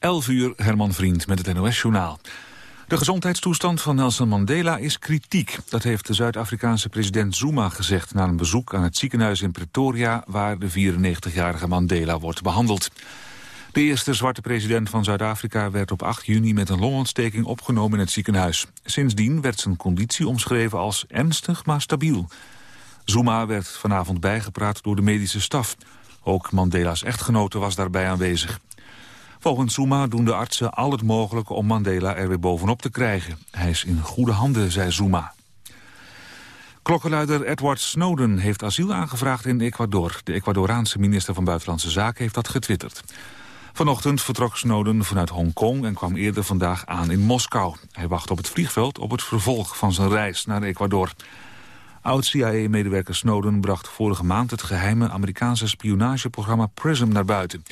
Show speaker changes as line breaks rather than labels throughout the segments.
11 uur, Herman Vriend met het NOS-journaal. De gezondheidstoestand van Nelson Mandela is kritiek. Dat heeft de Zuid-Afrikaanse president Zuma gezegd... na een bezoek aan het ziekenhuis in Pretoria... waar de 94-jarige Mandela wordt behandeld. De eerste zwarte president van Zuid-Afrika werd op 8 juni... met een longontsteking opgenomen in het ziekenhuis. Sindsdien werd zijn conditie omschreven als ernstig, maar stabiel. Zuma werd vanavond bijgepraat door de medische staf. Ook Mandela's echtgenote was daarbij aanwezig. Volgens Zuma doen de artsen al het mogelijke om Mandela er weer bovenop te krijgen. Hij is in goede handen, zei Zuma. Klokkenluider Edward Snowden heeft asiel aangevraagd in Ecuador. De Ecuadoraanse minister van Buitenlandse Zaken heeft dat getwitterd. Vanochtend vertrok Snowden vanuit Hongkong en kwam eerder vandaag aan in Moskou. Hij wacht op het vliegveld op het vervolg van zijn reis naar Ecuador. Oud-CIA-medewerker Snowden bracht vorige maand het geheime Amerikaanse spionageprogramma PRISM naar buiten.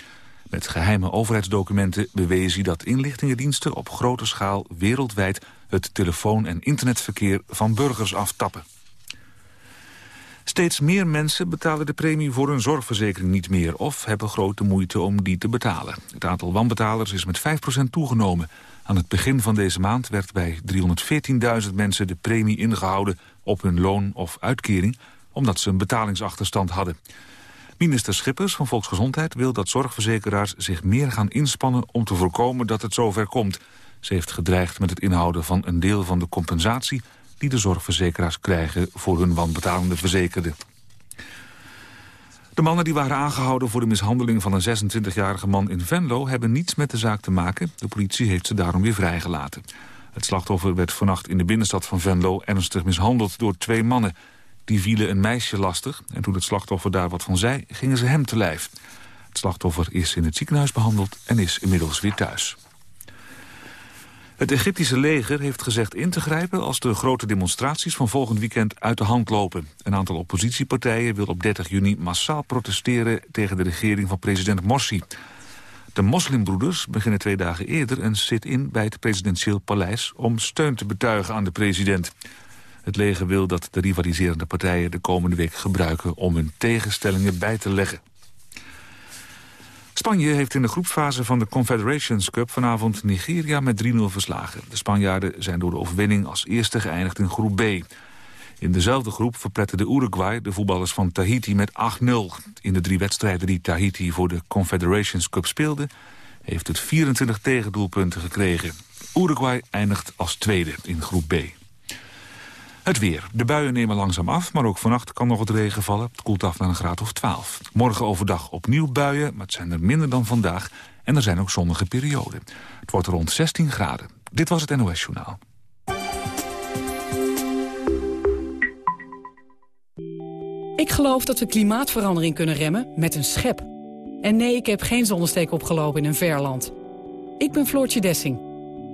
Met geheime overheidsdocumenten bewees hij dat inlichtingendiensten op grote schaal wereldwijd het telefoon- en internetverkeer van burgers aftappen. Steeds meer mensen betalen de premie voor hun zorgverzekering niet meer... of hebben grote moeite om die te betalen. Het aantal wanbetalers is met 5% toegenomen. Aan het begin van deze maand werd bij 314.000 mensen de premie ingehouden... op hun loon of uitkering, omdat ze een betalingsachterstand hadden. Minister Schippers van Volksgezondheid wil dat zorgverzekeraars zich meer gaan inspannen om te voorkomen dat het zover komt. Ze heeft gedreigd met het inhouden van een deel van de compensatie die de zorgverzekeraars krijgen voor hun wanbetalende verzekerden. De mannen die waren aangehouden voor de mishandeling van een 26-jarige man in Venlo hebben niets met de zaak te maken. De politie heeft ze daarom weer vrijgelaten. Het slachtoffer werd vannacht in de binnenstad van Venlo ernstig mishandeld door twee mannen. Die vielen een meisje lastig en toen het slachtoffer daar wat van zei, gingen ze hem te lijf. Het slachtoffer is in het ziekenhuis behandeld en is inmiddels weer thuis. Het Egyptische leger heeft gezegd in te grijpen als de grote demonstraties van volgend weekend uit de hand lopen. Een aantal oppositiepartijen wil op 30 juni massaal protesteren tegen de regering van president Morsi. De moslimbroeders beginnen twee dagen eerder een sit-in bij het presidentieel paleis om steun te betuigen aan de president. Het leger wil dat de rivaliserende partijen de komende week gebruiken om hun tegenstellingen bij te leggen. Spanje heeft in de groepfase van de Confederations Cup vanavond Nigeria met 3-0 verslagen. De Spanjaarden zijn door de overwinning als eerste geëindigd in groep B. In dezelfde groep verpletterde Uruguay de voetballers van Tahiti met 8-0. In de drie wedstrijden die Tahiti voor de Confederations Cup speelde... heeft het 24 tegendoelpunten gekregen. Uruguay eindigt als tweede in groep B. Het weer. De buien nemen langzaam af, maar ook vannacht kan nog wat regen vallen. Het koelt af naar een graad of 12. Morgen overdag opnieuw buien, maar het zijn er minder dan vandaag. En er zijn ook zonnige perioden. Het wordt rond 16 graden. Dit was het NOS Journaal.
Ik geloof dat we klimaatverandering kunnen remmen met een schep. En nee, ik heb geen zonnesteek opgelopen in een verland. Ik ben Floortje Dessing.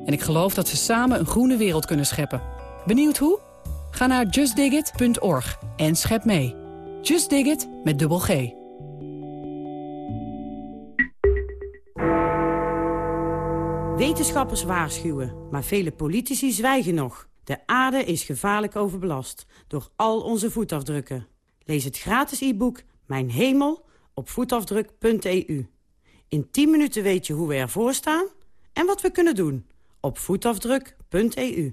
En ik geloof dat we samen een groene wereld kunnen scheppen. Benieuwd hoe? Ga naar justdigit.org en schep mee. Just Dig It met dubbel G.
Wetenschappers waarschuwen, maar vele politici zwijgen nog. De aarde is gevaarlijk overbelast door al onze voetafdrukken. Lees het gratis e-book Mijn Hemel op voetafdruk.eu. In 10 minuten weet je hoe we ervoor staan en wat we kunnen doen op voetafdruk.eu.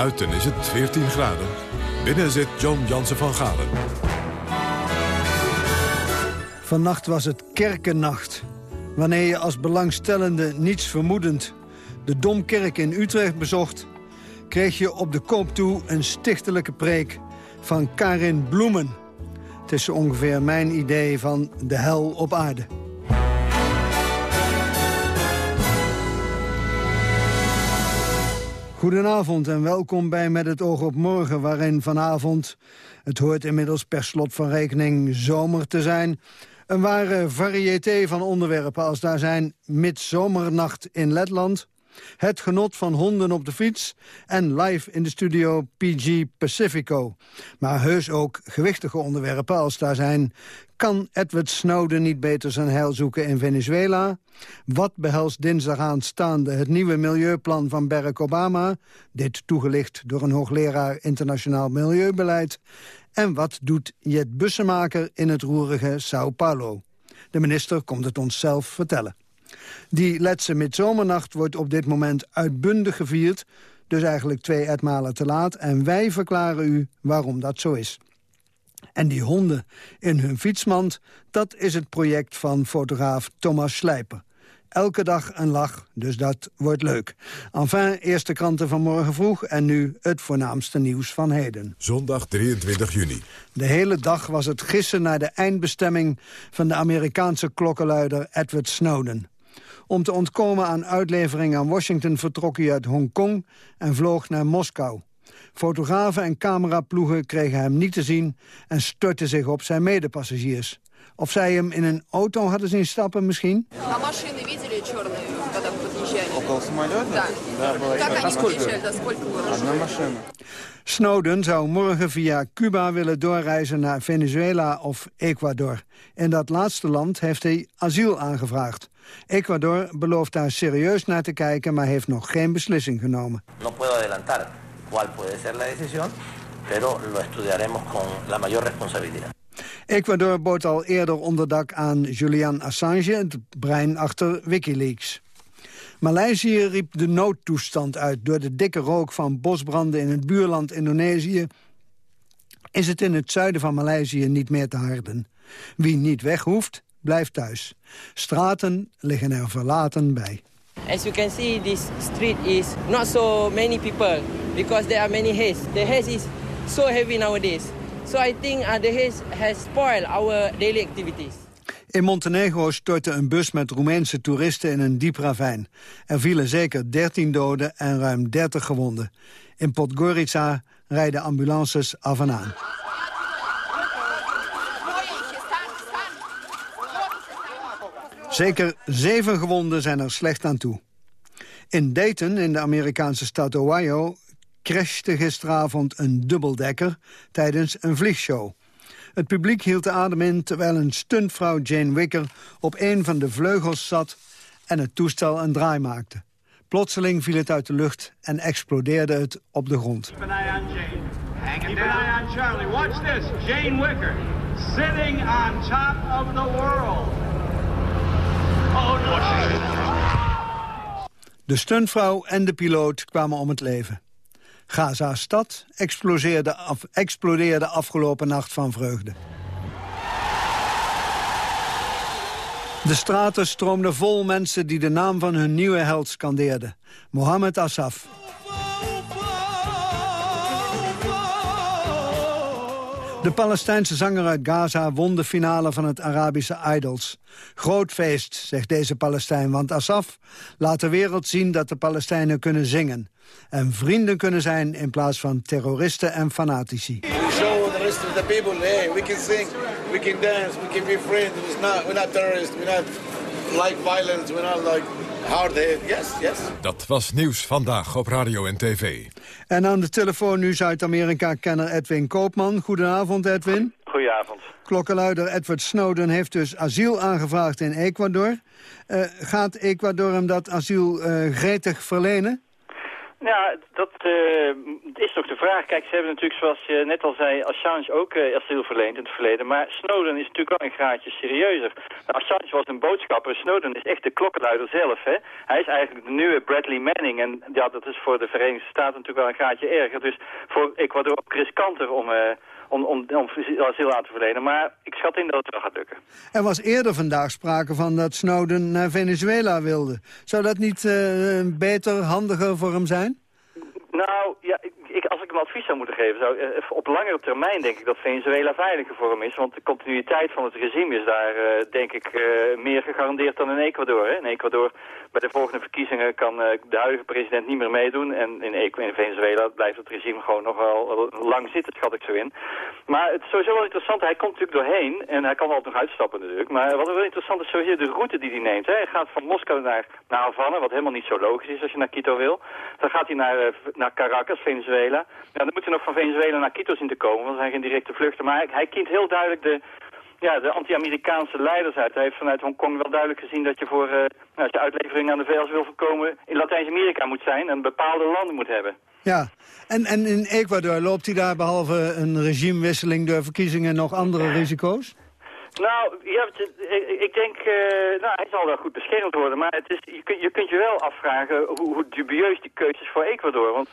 Buiten is het 14 graden. Binnen zit John Jansen van Galen.
Vannacht was het kerkennacht. Wanneer je als belangstellende niets vermoedend de Domkerk in Utrecht bezocht... kreeg je op de koop toe een stichtelijke preek van Karin Bloemen. Het is ongeveer mijn idee van de hel op aarde. Goedenavond en welkom bij Met het oog op morgen... waarin vanavond, het hoort inmiddels per slot van rekening zomer te zijn... een ware variété van onderwerpen als daar zijn Midzomernacht in Letland... Het genot van honden op de fiets en live in de studio PG Pacifico. Maar heus ook gewichtige onderwerpen als daar zijn... Kan Edward Snowden niet beter zijn heil zoeken in Venezuela? Wat behelst dinsdag aanstaande het nieuwe milieuplan van Barack Obama? Dit toegelicht door een hoogleraar internationaal milieubeleid. En wat doet Jet Bussemaker in het roerige Sao Paulo? De minister komt het ons zelf vertellen. Die letse midzomernacht wordt op dit moment uitbundig gevierd... dus eigenlijk twee etmalen te laat. En wij verklaren u waarom dat zo is. En die honden in hun fietsmand, dat is het project van fotograaf Thomas Slijper. Elke dag een lach, dus dat wordt leuk. Enfin, eerste kranten van morgen vroeg en nu het voornaamste nieuws van heden.
Zondag 23 juni.
De hele dag was het gissen naar de eindbestemming van de Amerikaanse klokkenluider Edward Snowden. Om te ontkomen aan uitlevering aan Washington vertrok hij uit Hongkong en vloog naar Moskou. Fotografen en cameraploegen kregen hem niet te zien... en stortten zich op zijn medepassagiers. Of zij hem in een auto hadden zien stappen misschien? Snowden zou morgen via Cuba willen doorreizen naar Venezuela of Ecuador. In dat laatste land heeft hij asiel aangevraagd. Ecuador belooft daar serieus naar te kijken, maar heeft nog geen beslissing genomen. No puedo adelantar cuál puede ser la decisión, pero lo estudiaremos con la mayor responsabilidad. Ecuador bood al eerder onderdak aan Julian Assange, het brein achter Wikileaks. Maleisië riep de noodtoestand uit door de dikke rook van bosbranden in het buurland Indonesië. Is het in het zuiden van Maleisië niet meer te harden. Wie niet weg hoeft, blijft thuis. Straten liggen er verlaten bij.
As you can see, this street is not so many people because there are many haze. The haze is so heavy nowadays. So I think uh, the haze has spoiled our daily activities.
In Montenegro stortte een bus met Roemeense toeristen in een diep ravijn. Er vielen zeker 13 doden en ruim 30 gewonden. In Podgorica rijden ambulances af en aan. Zeker zeven gewonden zijn er slecht aan toe. In Dayton, in de Amerikaanse stad Ohio, crashte gisteravond een dubbeldekker tijdens een vliegshow. Het publiek hield de adem in terwijl een stuntvrouw Jane Wicker op een van de vleugels zat en het toestel een draai maakte. Plotseling viel het uit de lucht en explodeerde het op de grond. Keep an eye on Jane. Keep an eye on Charlie. Watch this. Jane Wicker sitting on top of the world. De stuntvrouw en de piloot kwamen om het leven. Gaza-stad explodeerde, explodeerde afgelopen nacht van vreugde. De straten stroomden vol mensen die de naam van hun nieuwe held scandeerden. Mohammed Assaf. De Palestijnse zanger uit Gaza won de finale van het Arabische Idols. Groot feest, zegt deze Palestijn, want Asaf laat de wereld zien dat de Palestijnen kunnen zingen. En vrienden kunnen zijn in plaats van terroristen en fanatici. Show the rest of the people, hey, we can sing, we can dance, we can be friends. It's not, we're not terrorists, we're not like violence, we're not like hard Yes, yes.
Dat was nieuws vandaag op radio en tv.
En aan de telefoon nu Zuid-Amerika-kenner Edwin Koopman. Goedenavond, Edwin.
Goedenavond.
Klokkenluider Edward Snowden heeft dus asiel aangevraagd in Ecuador. Uh, gaat Ecuador hem dat asiel uh, gretig verlenen?
Ja, dat uh, is toch de vraag. Kijk, ze hebben natuurlijk, zoals je net al zei, Assange ook uh, asiel verleend in het verleden. Maar Snowden is natuurlijk wel een graadje serieuzer. Nou, Assange was een boodschapper, Snowden is echt de klokkenluider zelf. Hè? Hij is eigenlijk de nieuwe Bradley Manning. En ja, dat is voor de Verenigde Staten natuurlijk wel een graadje erger. Dus voor Ecuador ook riskanter om... Uh, om, om, om asiel aan te verlenen. Maar ik schat in dat het wel gaat lukken.
Er was eerder vandaag sprake van dat Snowden naar Venezuela wilde. Zou dat niet uh, beter, handiger voor hem zijn?
Nou, ja, ik, een advies zou moeten geven, zou, eh, op langere termijn denk ik dat Venezuela veiliger voor hem is. Want de continuïteit van het regime is daar, eh, denk ik, eh, meer gegarandeerd dan in Ecuador. Hè? In Ecuador, bij de volgende verkiezingen, kan de huidige president niet meer meedoen. En in, in Venezuela blijft het regime gewoon nog wel lang zitten, schat ik zo in. Maar het is sowieso wel interessant, hij komt natuurlijk doorheen. En hij kan wel nog uitstappen natuurlijk. Maar wat wel interessant is sowieso de route die hij neemt. Hè? Hij gaat van Moskou naar, naar Havana, wat helemaal niet zo logisch is als je naar Quito wil. Dan gaat hij naar, naar Caracas, Venezuela. Dan moet hij nog van Venezuela naar Quito zien te komen, want er zijn geen directe vluchten. Maar hij, hij kent heel duidelijk de, ja, de anti-Amerikaanse leiders uit. Hij heeft vanuit Hongkong wel duidelijk gezien dat je voor, uh, als je uitlevering aan de VS wil voorkomen, in Latijns-Amerika moet zijn en bepaalde landen moet hebben.
Ja, en, en in Ecuador loopt hij daar behalve een regimewisseling door verkiezingen nog andere risico's?
Nou, ja, ik denk, uh, nou, hij zal wel goed beschermd worden, maar het is, je, kunt, je kunt je wel afvragen hoe, hoe dubieus die keuze is voor Ecuador. Want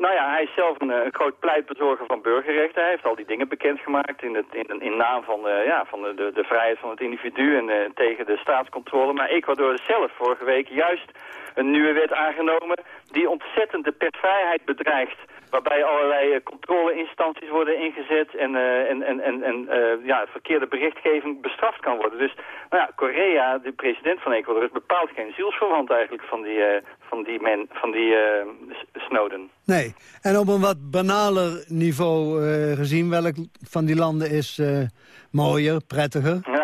nou ja, hij is zelf een, een, groot pleitbezorger van burgerrechten. Hij heeft al die dingen bekendgemaakt in, het, in, in naam van, uh, ja, van de, de, vrijheid van het individu en uh, tegen de staatscontrole. Maar Ecuador is zelf vorige week juist een nieuwe wet aangenomen die ontzettend de persvrijheid bedreigt waarbij allerlei eh, controleinstanties worden ingezet en, uh, en, en, en, en uh, ja, verkeerde berichtgeving bestraft kan worden. Dus nou ja, Korea, de president van Ecuador, is bepaald geen zielsverwant eigenlijk van die, uh, van die, men, van die Snowden.
Nee, en op een wat banaler niveau gezien, welk van die landen is mooier, prettiger? Ja.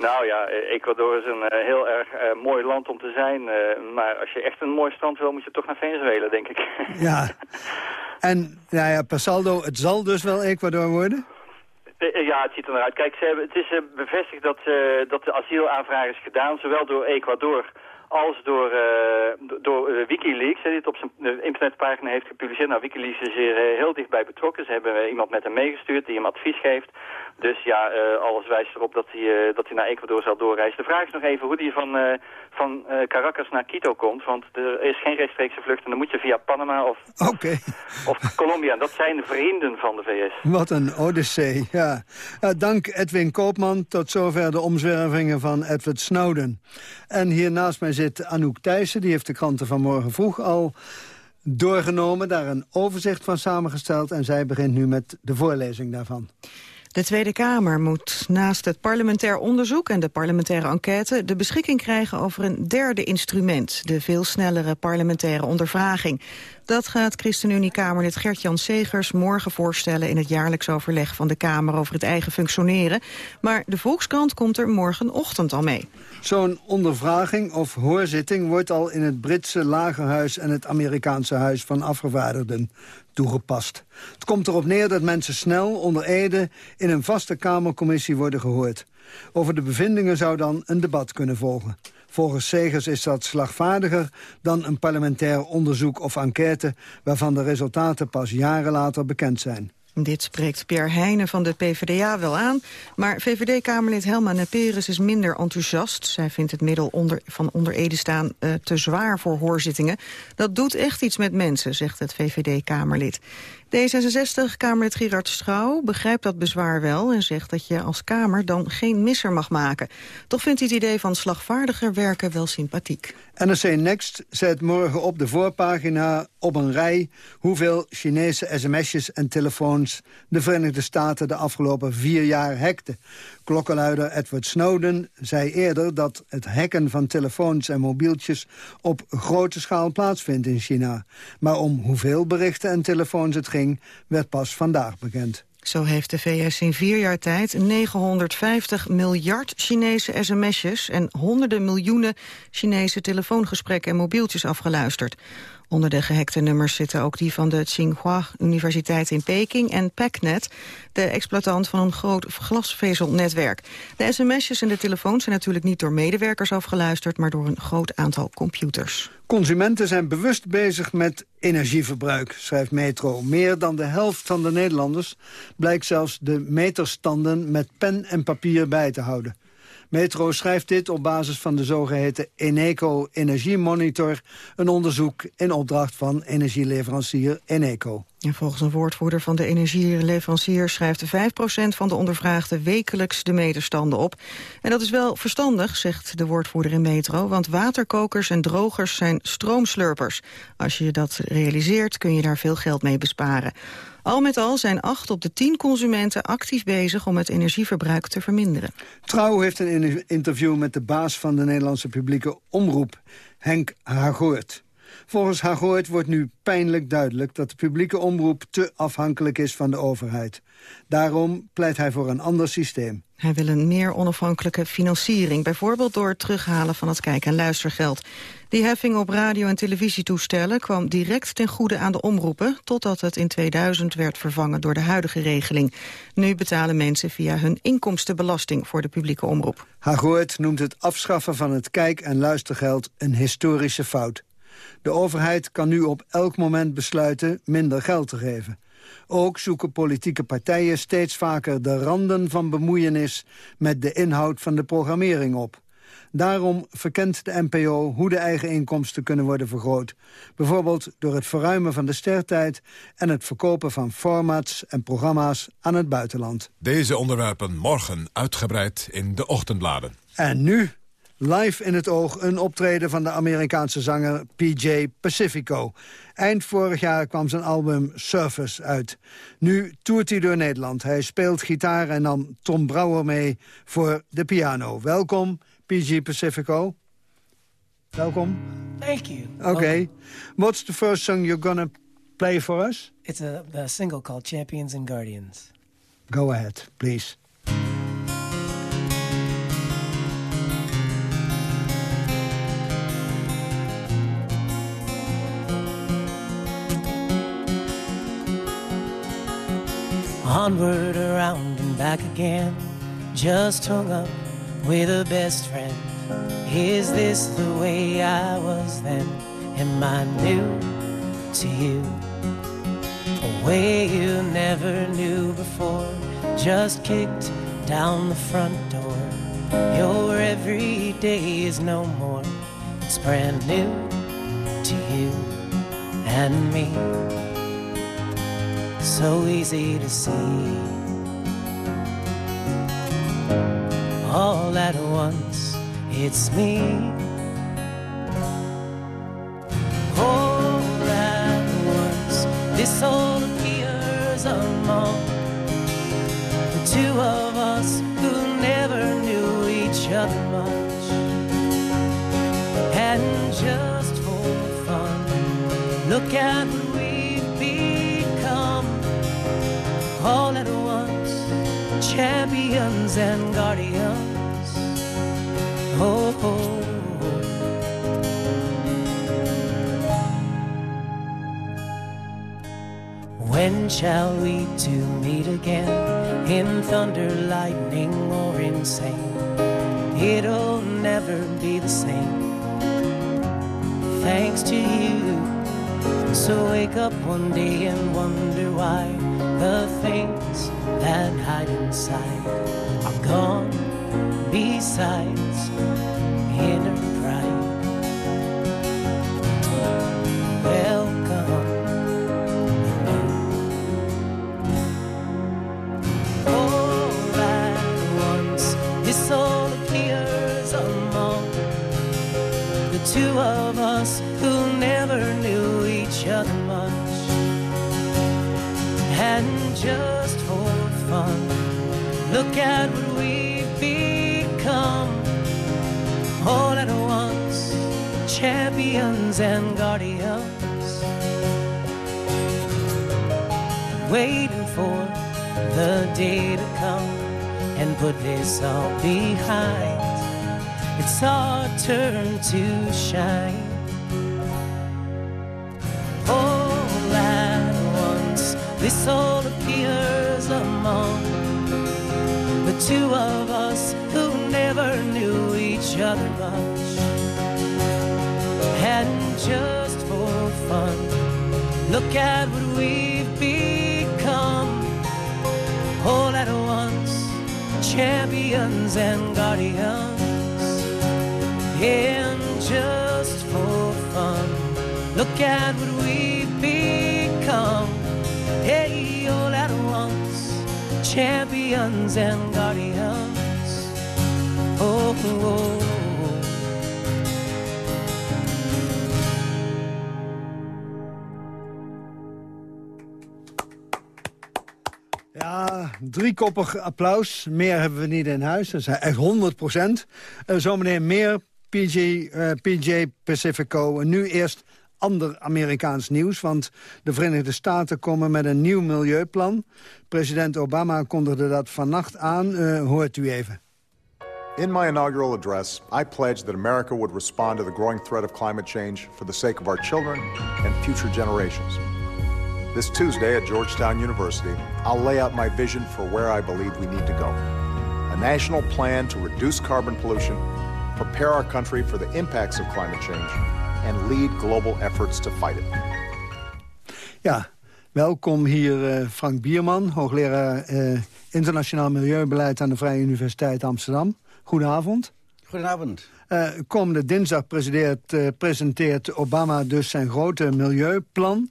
Nou ja, Ecuador is een uh, heel erg uh, mooi land om te zijn. Uh, maar als je echt een mooi strand wil, moet je toch naar Venezuela, denk ik.
ja. En nou ja, per saldo, het zal dus wel Ecuador worden?
Ja, het ziet er naar uit. Kijk, ze hebben, het is bevestigd dat, dat de asielaanvraag is gedaan, zowel door Ecuador als door, uh, door uh, Wikileaks, die het op zijn internetpagina heeft gepubliceerd. Nou, Wikileaks is hier uh, heel dichtbij betrokken. Ze hebben iemand met hem meegestuurd die hem advies geeft. Dus ja, alles wijst erop dat hij, dat hij naar Ecuador zal doorreizen. De vraag is nog even hoe hij van, van Caracas naar Quito komt. Want er is geen rechtstreekse vlucht en dan moet je via Panama of,
okay.
of, Colombia. Dat zijn vrienden van de VS.
Wat een odyssee, ja. dank Edwin Koopman. Tot zover de omzwervingen van Edward Snowden. En hier naast mij zit Anouk Thijssen. Die heeft de kranten van morgen vroeg al doorgenomen. Daar een overzicht van samengesteld. En zij begint nu met de voorlezing daarvan.
De Tweede Kamer moet naast het parlementair onderzoek en de parlementaire enquête de beschikking krijgen over een derde instrument, de veel snellere parlementaire ondervraging. Dat gaat ChristenUnie-Kamerlid Gert-Jan Segers morgen voorstellen in het jaarlijks overleg van de Kamer over het eigen functioneren. Maar de Volkskrant komt er morgenochtend al mee.
Zo'n ondervraging of hoorzitting wordt al in het Britse lagerhuis en het Amerikaanse huis van afgevaardigden toegepast. Het komt erop neer dat mensen snel onder Ede in een vaste Kamercommissie worden gehoord. Over de bevindingen zou dan een debat kunnen volgen. Volgens Segers is dat slagvaardiger dan een parlementair onderzoek of enquête... waarvan de resultaten pas jaren later bekend zijn.
Dit spreekt Pierre Heijnen van de PvdA wel aan. Maar VVD-Kamerlid Helma Neperes is minder enthousiast. Zij vindt het middel onder, van onder Ede staan uh, te zwaar voor hoorzittingen. Dat doet echt iets met mensen, zegt het VVD-Kamerlid. D66-Kamerlid Gerard Schouw begrijpt dat bezwaar wel... en zegt dat je als Kamer dan geen misser mag maken. Toch vindt hij het idee van slagvaardiger werken wel sympathiek.
NRC Next zet morgen op de voorpagina op een rij... hoeveel Chinese sms'jes en telefoons de Verenigde Staten... de afgelopen vier jaar hackten. Klokkenluider Edward Snowden zei eerder dat het hacken van telefoons en mobieltjes op grote schaal plaatsvindt in China. Maar om hoeveel berichten en telefoons het ging, werd pas vandaag bekend.
Zo heeft de VS in vier jaar tijd 950 miljard Chinese sms'jes... en honderden miljoenen Chinese telefoongesprekken en mobieltjes afgeluisterd. Onder de gehackte nummers zitten ook die van de Tsinghua Universiteit in Peking en PacNet, de exploitant van een groot glasvezelnetwerk. De sms'jes en de telefoons zijn natuurlijk niet door medewerkers afgeluisterd, maar door een groot aantal computers.
Consumenten zijn bewust bezig met energieverbruik, schrijft Metro. Meer dan de helft van de Nederlanders blijkt zelfs de meterstanden met pen en papier bij te houden. Metro schrijft dit op basis van de zogeheten Eneco Energiemonitor... een onderzoek in opdracht van energieleverancier Eneco.
En volgens een woordvoerder van de energieleverancier schrijft 5% van de ondervraagden wekelijks de meterstanden op. En dat is wel verstandig, zegt de woordvoerder in Metro, want waterkokers en drogers zijn stroomslurpers. Als je dat realiseert kun je daar veel geld mee besparen. Al met al zijn 8 op de 10 consumenten actief bezig om het energieverbruik te verminderen.
Trouw heeft een interview met de baas van de Nederlandse publieke omroep, Henk Hagoort. Volgens Hagoort wordt nu pijnlijk duidelijk dat de publieke omroep te afhankelijk is van de overheid. Daarom pleit hij voor een ander systeem.
Hij wil een meer onafhankelijke financiering, bijvoorbeeld door het terughalen van het kijk- en luistergeld. Die heffing op radio- en televisietoestellen kwam direct ten goede aan de omroepen, totdat het in 2000 werd vervangen door de huidige regeling. Nu betalen mensen via hun inkomstenbelasting voor de publieke omroep.
Hagoort noemt het afschaffen van het kijk- en luistergeld een historische fout. De overheid kan nu op elk moment besluiten minder geld te geven. Ook zoeken politieke partijen steeds vaker de randen van bemoeienis met de inhoud van de programmering op. Daarom verkent de NPO hoe de eigen inkomsten kunnen worden vergroot. Bijvoorbeeld door het verruimen van de stertijd... en het verkopen van formats en programma's aan het buitenland.
Deze onderwerpen morgen uitgebreid in de ochtendbladen.
En nu Live in het oog een optreden van de Amerikaanse zanger PJ Pacifico. Eind vorig jaar kwam zijn album Surface uit. Nu toert hij door Nederland. Hij speelt gitaar en nam Tom Brouwer mee voor de piano. Welkom, PJ Pacifico. Welkom.
Thank you.
Okay. What's the first song you're gonna play for us?
It's a, a single called Champions and Guardians.
Go ahead, please.
Onward, around, and back again. Just hung up with a best friend. Is this the way I was then? Am I new to you? A way you never knew before. Just kicked down the front door. Your every day is no more. It's brand new to you and me so easy to see. All at once, it's me. All at once, this all appears among the two of us who never knew each other much. And just for fun, look at what champions and guardians. Oh, oh, oh. When shall we two meet again? In thunder, lightning, or insane? It'll never be the same. Thanks to you. So wake up one day and wonder why the things that hide inside are gone. Besides inner pride, welcome. All at once, this all appears among the two of us who never knew each other much. And just fun, look at what we've become. All at once, champions and guardians. Waiting for the day to come and put this all behind. It's our turn to shine. All at once, this all among the two of us who never knew each other much. And just for fun, look at what we've become. All at once, champions and guardians. And just for fun, look at what guardians and guardians. Oh, oh.
Ja, driekoppig applaus. Meer hebben we niet in huis. Dat is echt 100 procent. Uh, zometeen meer PJ, uh, PJ Pacifico. En nu eerst ander Amerikaans nieuws. Want de Verenigde Staten komen met een nieuw milieuplan. President Obama kondigde dat vannacht aan. Uh, hoort u even.
In my inaugural address, I pledged that America would respond to the growing threat of climate change for the sake of our children and future generations. This Tuesday at Georgetown University, I'll lay out my vision for where I believe we need to go. A national plan to reduce carbon pollution, prepare our country for the impacts of climate change, and lead global efforts to fight it.
Ja, welkom hier uh, Frank Bierman, hoogleraar uh, internationaal milieubeleid aan de Vrije Universiteit Amsterdam. Goedenavond.
Goedenavond.
Uh, komende dinsdag presenteert, presenteert Obama dus zijn grote milieuplan.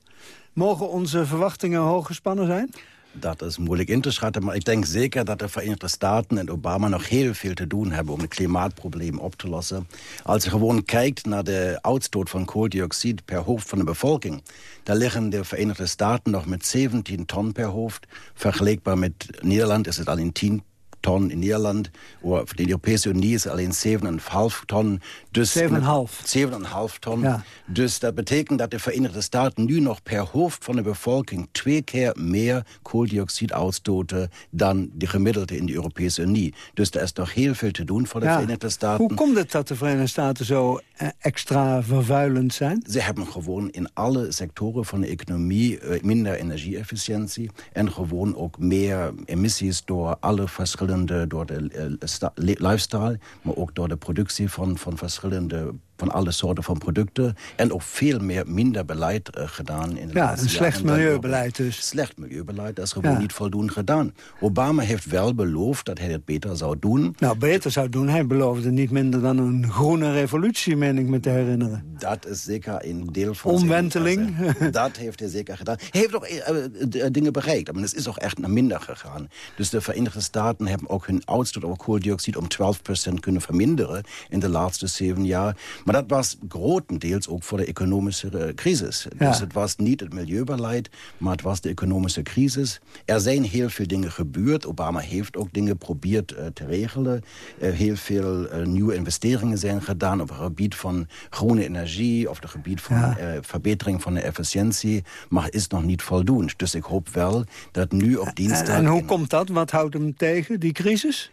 Mogen onze verwachtingen hoog gespannen zijn?
Dat is moeilijk in te schatten, maar ik denk zeker dat de Verenigde Staten en Obama nog heel veel te doen hebben om het klimaatprobleem op te lossen. Als je gewoon kijkt naar de uitstoot van kooldioxide per hoofd van de bevolking, dan liggen de Verenigde Staten nog met 17 ton per hoofd. Vergelijkbaar met Nederland is het alleen 10 ton in Nederland. Of de Europese Unie is alleen 7,5 ton.
Dus 7,5?
7,5 ton. Ja. Dus dat betekent dat de Verenigde Staten nu nog per hoofd van de bevolking twee keer meer kooldioxide uitstoten dan de gemiddelde in de Europese Unie. Dus er is nog heel veel te doen voor de
ja.
Verenigde Staten.
Hoe komt het dat de Verenigde Staten zo eh, extra vervuilend zijn?
Ze hebben gewoon in alle sectoren van de economie eh, minder energieefficiëntie en gewoon ook meer emissies door alle verschillende, door de uh, lifestyle, maar ook door de productie van, van verschillende van alle soorten van producten. En ook veel meer minder beleid uh, gedaan. In de
ja, een slecht milieubeleid dus.
Slecht milieubeleid, dat is gewoon ja. niet voldoende gedaan. Obama heeft wel beloofd dat hij het beter zou doen.
Nou, beter zou doen. Hij beloofde niet minder dan een groene revolutie, meen ik me te herinneren.
Dat is zeker een deel van
Omwenteling.
dat heeft hij zeker gedaan. Hij heeft ook uh, dingen bereikt, maar het is ook echt naar minder gegaan. Dus de Verenigde Staten hebben ook hun uitstoot over kooldioxide om 12% kunnen verminderen in de laatste zeven jaar. Maar dat was grotendeels ook voor de economische crisis.
Ja.
Dus het was niet het milieubeleid, maar het was de economische crisis. Er zijn heel veel dingen gebeurd. Obama heeft ook dingen geprobeerd uh, te regelen. Uh, heel veel uh, nieuwe investeringen zijn gedaan op het gebied van groene energie... of het gebied van ja. verbetering van de efficiëntie. Maar is nog niet voldoende. Dus ik hoop wel dat nu op dinsdag...
En, en hoe komt dat? Wat houdt hem tegen, die crisis?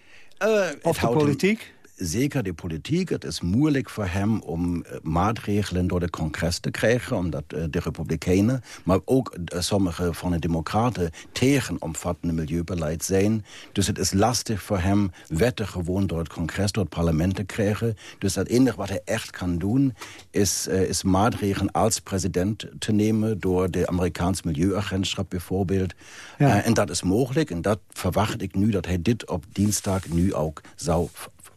of de politiek?
Zeker de politiek. Het is moeilijk voor hem om uh, maatregelen door de congres te krijgen... omdat uh, de republikeinen, maar ook uh, sommige van de democraten... tegen omvattende milieubeleid zijn. Dus het is lastig voor hem wetten gewoon door het congres, door het parlement te krijgen. Dus het enige wat hij echt kan doen... is, is maatregelen als president te nemen... door de Amerikaanse Milieuagentschap bijvoorbeeld.
Ja.
en dat is mogelijk en dat verwacht ik nu... dat hij dit op dinsdag nu ook zou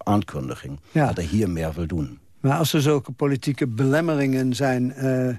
aankondiging.
Ja.
Dat hij hier meer wil doen.
Maar als er zulke politieke belemmeringen zijn... Uh,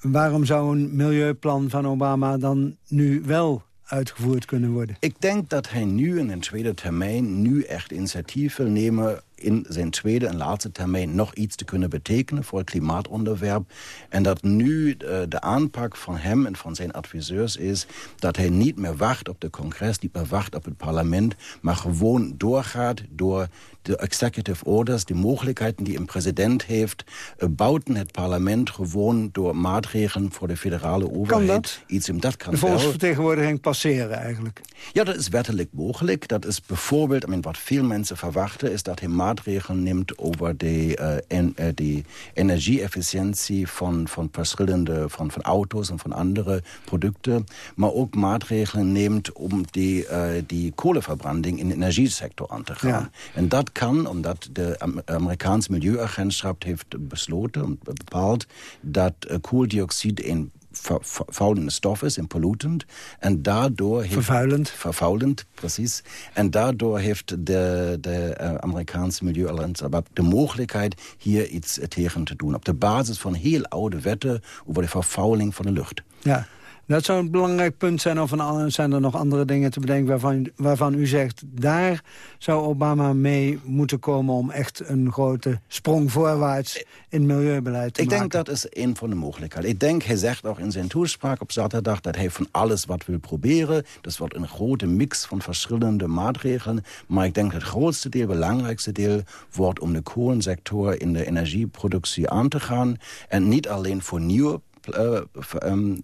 waarom zou een milieuplan van Obama dan nu wel uitgevoerd kunnen worden?
Ik denk dat hij nu in een tweede termijn... nu echt initiatief wil nemen in zijn tweede en laatste termijn nog iets te kunnen betekenen voor het klimaatonderwerp. En dat nu uh, de aanpak van hem en van zijn adviseurs is dat hij niet meer wacht op de congres, niet meer wacht op het parlement, maar gewoon doorgaat door de executive orders, die mogelijkheden die een president heeft, uh, buiten het parlement gewoon door maatregelen voor de federale overheid.
Kan dat?
Iets in dat kan
de volksvertegenwoordiging passeren eigenlijk?
Ja, dat is wettelijk mogelijk. Dat is bijvoorbeeld, I mean, wat veel mensen verwachten, is dat hij maatregelen neemt over de, uh, en, uh, de energieefficiëntie van, van verschillende van, van auto's en van andere producten. Maar ook maatregelen neemt om die, uh, die kolenverbranding in de energiesector aan te gaan.
Ja.
En dat kan, omdat de Amerikaanse Milieuagentschap heeft besloten en bepaald dat kooldioxide in vervuilende stof is en pollutend. En daardoor heeft,
vervuilend.
Vervuilend, precies. En daardoor heeft de, de uh, Amerikaanse Milieuagentschap de mogelijkheid hier iets tegen te doen. Op de basis van heel oude wetten over de vervuiling van de lucht.
Ja. Dat zou een belangrijk punt zijn. Of een, zijn er nog andere dingen te bedenken waarvan, waarvan u zegt... daar zou Obama mee moeten komen om echt een grote sprong voorwaarts in milieubeleid te
ik
maken?
Ik denk dat is een van de mogelijkheden. Ik denk, hij zegt ook in zijn toespraak op zaterdag... dat hij van alles wat wil proberen. Dat wordt een grote mix van verschillende maatregelen. Maar ik denk het grootste deel, belangrijkste deel... wordt om de kolensector in de energieproductie aan te gaan. En niet alleen voor nieuwe um,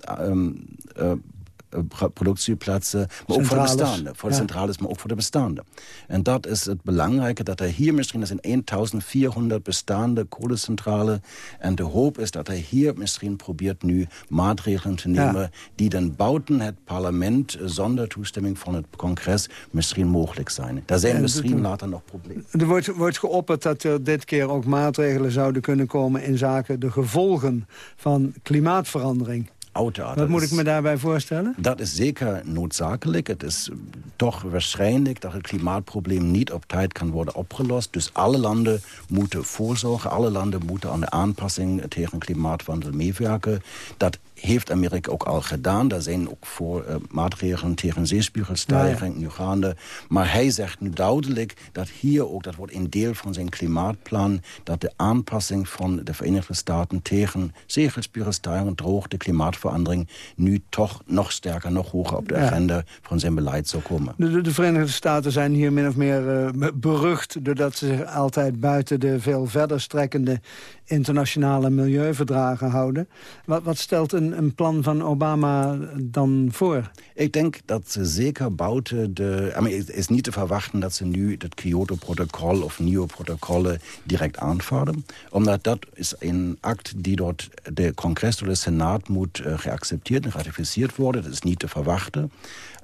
productieplaatsen, maar ook voor de bestaande. Voor de ja. centrales, maar ook voor de bestaande. En dat is het belangrijke, dat hij hier misschien, dat zijn 1400 bestaande kolencentrales. En de hoop is dat hij hier misschien probeert nu maatregelen te nemen... Ja. die dan buiten het parlement, eh, zonder toestemming van het congres, misschien mogelijk zijn. Daar zijn misschien later nog problemen.
Er wordt, wordt geopperd dat er dit keer ook maatregelen zouden kunnen komen... in zaken de gevolgen van klimaatverandering. Wat moet ik me daarbij voorstellen?
Dat is zeker noodzakelijk. Het is toch waarschijnlijk dat het klimaatprobleem niet op tijd kan worden opgelost. Dus alle landen moeten voorzorgen. Alle landen moeten aan de aanpassing tegen klimaatwandel meewerken. Dat heeft Amerika ook al gedaan. Daar zijn ook voor uh, maatregelen tegen zeespiegelstijging ja, ja. nu gaande. Maar hij zegt nu duidelijk dat hier ook, dat wordt een deel van zijn klimaatplan... dat de aanpassing van de Verenigde Staten tegen zeespiegelstijging, droogte, klimaatverandering... nu toch nog sterker, nog hoger op de ja. agenda van zijn beleid zou komen.
De, de, Verenigde Staten zijn hier min of meer uh, berucht... doordat ze zich altijd buiten de veel verder strekkende internationale milieuverdragen houden. Wat, wat stelt een, een, plan van Obama dan voor?
Ik denk dat ze zeker buiten de... Het is niet te verwachten dat ze nu het Kyoto-protocol of nieuwe protocollen direct aanvaarden. Omdat dat is een act die door de congres, door de senaat moet uh, geaccepteerd en geratificeerd worden. Dat is niet te verwachten.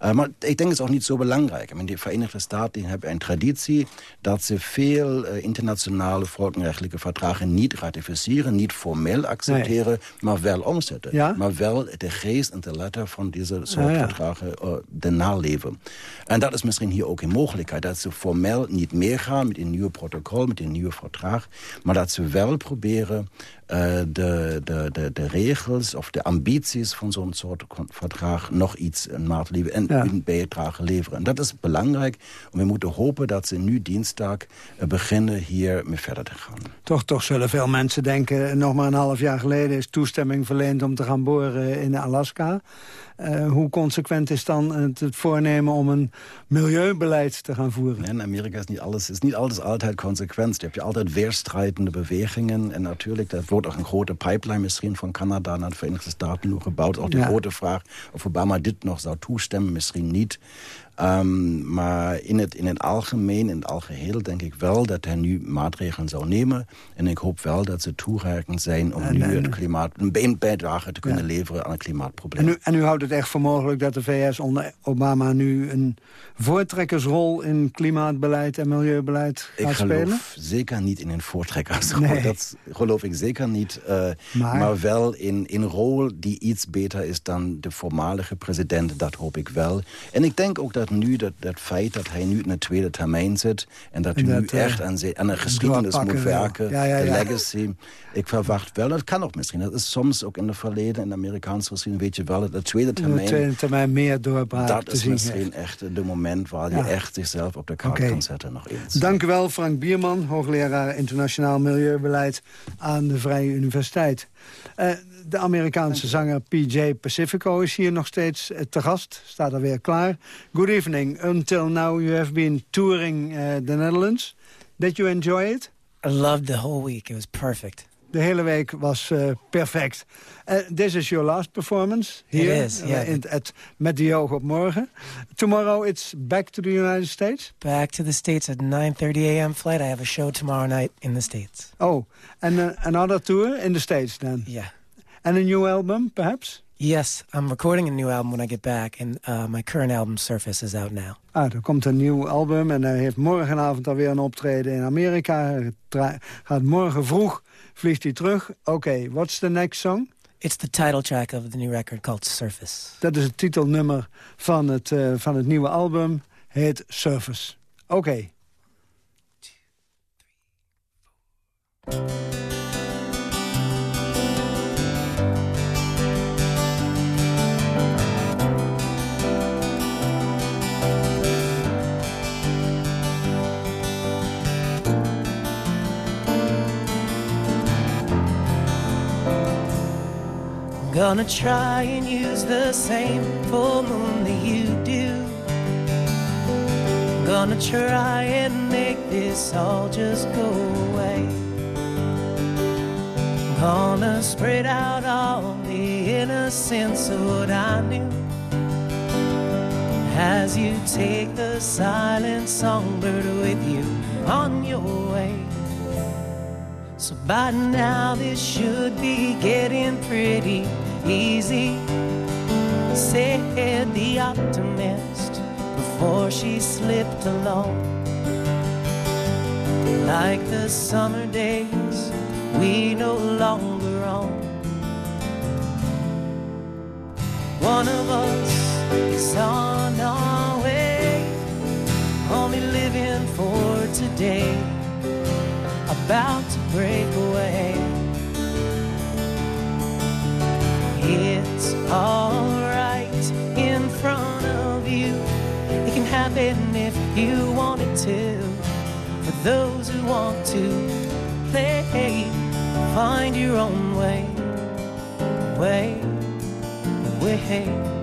Uh, maar ik denk het is ook niet zo belangrijk. I mean, die Verenigde Staten hebben een traditie dat ze veel uh, internationale volkenrechtelijke verdragen niet ratificeren, niet formeel accepteren, nee. maar wel omzetten. Ja? Maar wel de geest en de letter van deze soort ah, ja. verdragen de naleven. En dat is misschien hier ook een mogelijkheid, dat ze formeel niet meegaan met een nieuw protocol, met een nieuw verdrag, maar dat ze wel proberen de, de, de, de, regels of de ambities van zo'n soort verdrag nog iets in maat leveren en ja. een bijdrage leveren. En dat is belangrijk. En we moeten hopen dat ze nu dinsdag uh, beginnen hier mee verder te gaan.
Toch, toch zullen veel mensen denken, nog maar een half jaar geleden is toestemming verleend om te gaan boren in Alaska. Uh, hoe consequent is dan het, het, voornemen om een milieubeleid te gaan voeren?
In Amerika is niet alles, is niet alles altijd consequent. Je hebt je altijd weerstrijdende bewegingen. En natuurlijk, er wordt ook een grote pipeline misschien van Canada naar de Verenigde Staten gebouwd. Ook de ja. grote vraag of Obama dit nog zou toestemmen, misschien niet. Um, maar in het, in het algemeen, in het algeheel denk ik wel dat hij nu maatregelen zou nemen. En ik hoop wel dat ze toereikend zijn om en, nu en, het klimaat, een bijdrage te kunnen ja. leveren aan het klimaatprobleem.
En u, en u houdt het echt voor mogelijk dat de VS onder Obama nu een voortrekkersrol in klimaatbeleid en milieubeleid gaat
ik
spelen? Ik
geloof zeker niet in een voortrekkersrol. Nee. Dat geloof ik zeker niet. Uh, maar, maar, wel in een rol die iets beter is dan de voormalige president. Dat hoop ik wel. En ik denk ook dat nu dat, dat feit dat hij nu in de tweede termijn zit... en dat hij nu echt aan, ze, aan de geschiedenis moet werken, ja, ja, ja, de legacy... Ik verwacht wel, dat kan ook misschien. Dat is soms ook in het verleden, in de Amerikaanse geschiedenis... weet je wel, dat de tweede termijn...
De tweede termijn meer doorbraak
Dat is misschien echt de moment waar je echt zichzelf op de kaart okay. kan zetten nog eens.
Dank u wel, Frank Bierman, hoogleraar internationaal milieubeleid... aan de Vrije Universiteit. Uh, de Amerikaanse zanger PJ Pacifico is hier nog steeds te gast. Staat er weer klaar. Good evening. Until now you have been touring uh, the Netherlands. Did you enjoy it?
I loved the whole week. It was perfect.
De hele week was uh, perfect. Uh, this is your last performance here
It is, yeah.
in, at, met de oog op morgen. Tomorrow it's back to the United States?
Back to the States at 9.30 a.m. flight. I have a show tomorrow night in the States.
Oh, and uh, another tour in the States then?
Yeah.
And a new album, perhaps?
Yes, I'm recording a new album when I get back. And uh, my current album, Surface, is out now.
Ah, er komt een nieuw album en hij heeft morgenavond alweer een optreden in Amerika. Hij gaat morgen vroeg, vliegt hij terug. Oké, okay, what's the next song?
It's the title track of the new record called Surface.
Dat is het titelnummer van het, uh, van het nieuwe album. Heet Surface. Oké. Okay.
Gonna try and use the same full moon that you do. Gonna try and make this all just go away. Gonna spread out all the innocence of what I knew. As you take the silent songbird with you on your way. So by now this should be getting pretty easy, said the optimist before she slipped along. Like the summer days we no longer own. One of us is on our way, only living for today, about to break away. It's alright in front of you. It can happen if you want it to. For those who want to play, find your own way, way, way.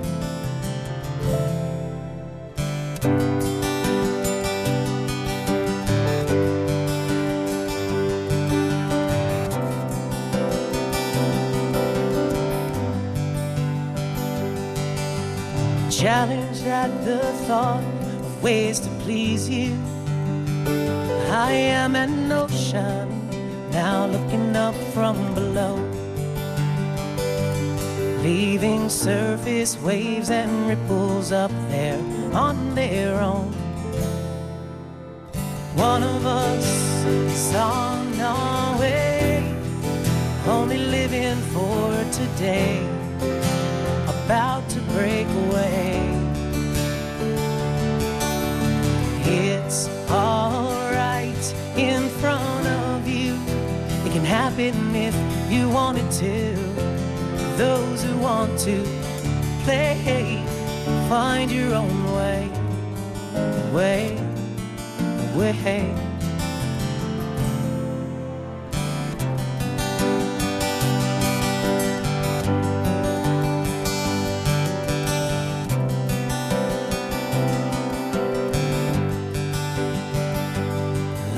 At the thought of ways to please you. I am an ocean now looking up from below. Leaving surface waves and ripples up there on their own. One of us is on our way, only living for today, about to break away. It's alright in front of you. It can happen if you want it to. Those who want to play, find your own way, way, way.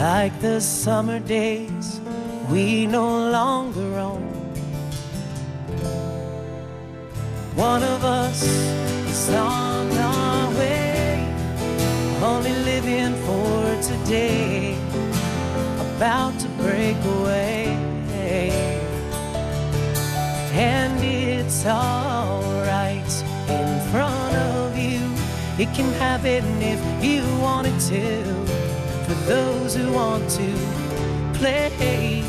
Like the summer days we no longer own. One of us is on our way, only living for today, about to break away. And it's alright in front of you. It can happen if you want it to. For those who want to play,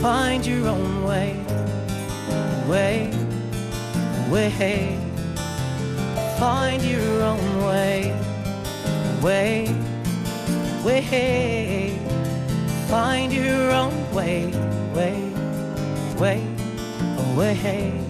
find your own way, way, way. Find your own way, way, way. Find your own way, way, way, way.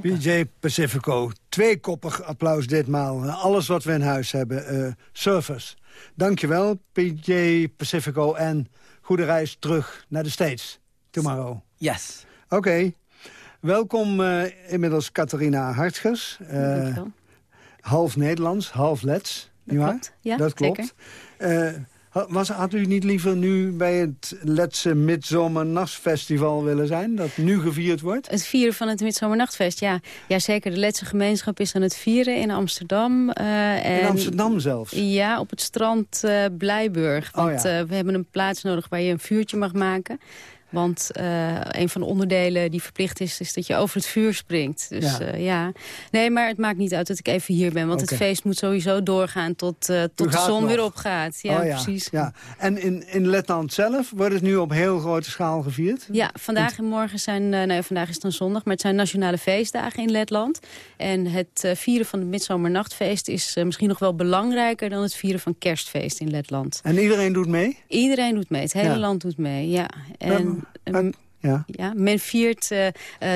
PJ Pacifico, tweekoppig applaus ditmaal. Alles wat we in huis hebben. Uh, surfers. Dankjewel, PJ Pacifico. En goede reis terug naar de States. Tomorrow.
Yes.
Oké. Welkom uh, inmiddels Catharina Hartgers. Uh, half Nederlands, half Lets.
Dat klopt. Ja,
dat klopt. Was, had u niet liever nu bij het Letse Midzomernachtsfestival willen zijn? Dat nu gevierd wordt?
Het vieren van het Midzomernachtfest, ja. ja. Zeker, de Letse gemeenschap is aan het vieren in Amsterdam.
Uh, en, in Amsterdam zelfs?
Ja, op het strand uh, Blijburg. Want
oh ja.
uh, we hebben een plaats nodig waar je een vuurtje mag maken. Want uh, een van de onderdelen die verplicht is, is dat je over het vuur springt. Dus ja. Uh, ja. Nee, maar het maakt niet uit dat ik even hier ben. Want het feest moet sowieso doorgaan tot, uh, tot de zon
nog.
weer opgaat. Ja,
Oh ja,
precies.
Ja. En in, in Letland zelf wordt het nu op heel grote schaal gevierd?
Ja, vandaag en morgen zijn, ja, vandaag is het dan zondag, maar het zijn nationale feestdagen in Letland. En het vieren van het Midzomernachtfeest is misschien nog wel belangrijker dan het vieren van kerstfeest in Letland.
En iedereen doet mee?
Iedereen doet mee, het hele
Ja.
land doet mee, ja. En, Ja. ja men viert uh,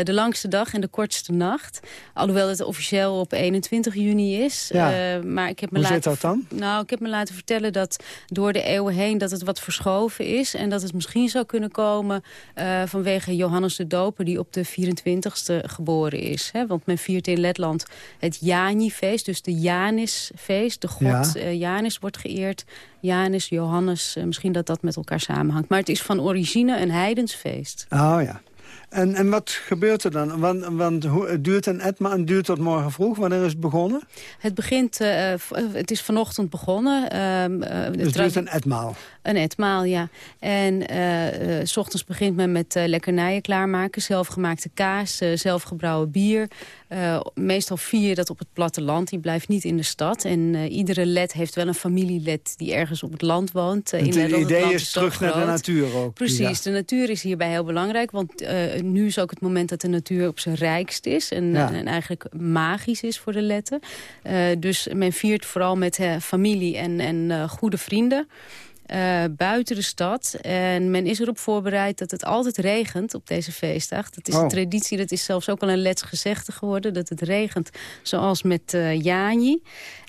de langste dag en de kortste nacht. Alhoewel het officieel op 21 juni is.
Ja.
Uh, maar ik heb me
Hoe
laten,
zit dat dan?
Nou, ik heb me laten vertellen dat door de eeuwen heen... dat het wat verschoven is. En dat het misschien zou kunnen komen uh, vanwege Johannes de Doper... die op de 24ste geboren is. Hè? Want men viert in Letland het Jani-feest. Dus de Janisfeest. De god ja. Janis wordt geëerd. Janus, Johannes, misschien dat dat met elkaar samenhangt. Maar het is van origine een heidensfeest.
Oh ja. En, en wat gebeurt er dan? Want, want hoe, het duurt een etmaal en duurt tot morgen vroeg. Wanneer is het begonnen?
Het begint, uh, het is vanochtend begonnen.
Uh, dus het duurt een etmaal?
Een etmaal, ja. En uh, s ochtends begint men met lekkernijen klaarmaken. Zelfgemaakte kaas, zelfgebrouwen bier. meestal vier je dat op het platteland. Die blijft niet in de stad. En iedere led heeft wel een familieled die ergens op het land woont.
Het in idee is, is terug naar de natuur ook.
Precies, de natuur is hierbij heel belangrijk. Want nu is ook het moment dat de natuur op zijn rijkst is. En, ja. en eigenlijk magisch is voor de letten. Uh, dus men viert vooral met uh, familie en, en uh, goede vrienden. Uh, buiten de stad. En men is erop voorbereid dat het altijd regent op deze feestdag. Dat is oh. een traditie, dat is zelfs ook al een lets gezegde geworden... dat het regent zoals met uh, Jani.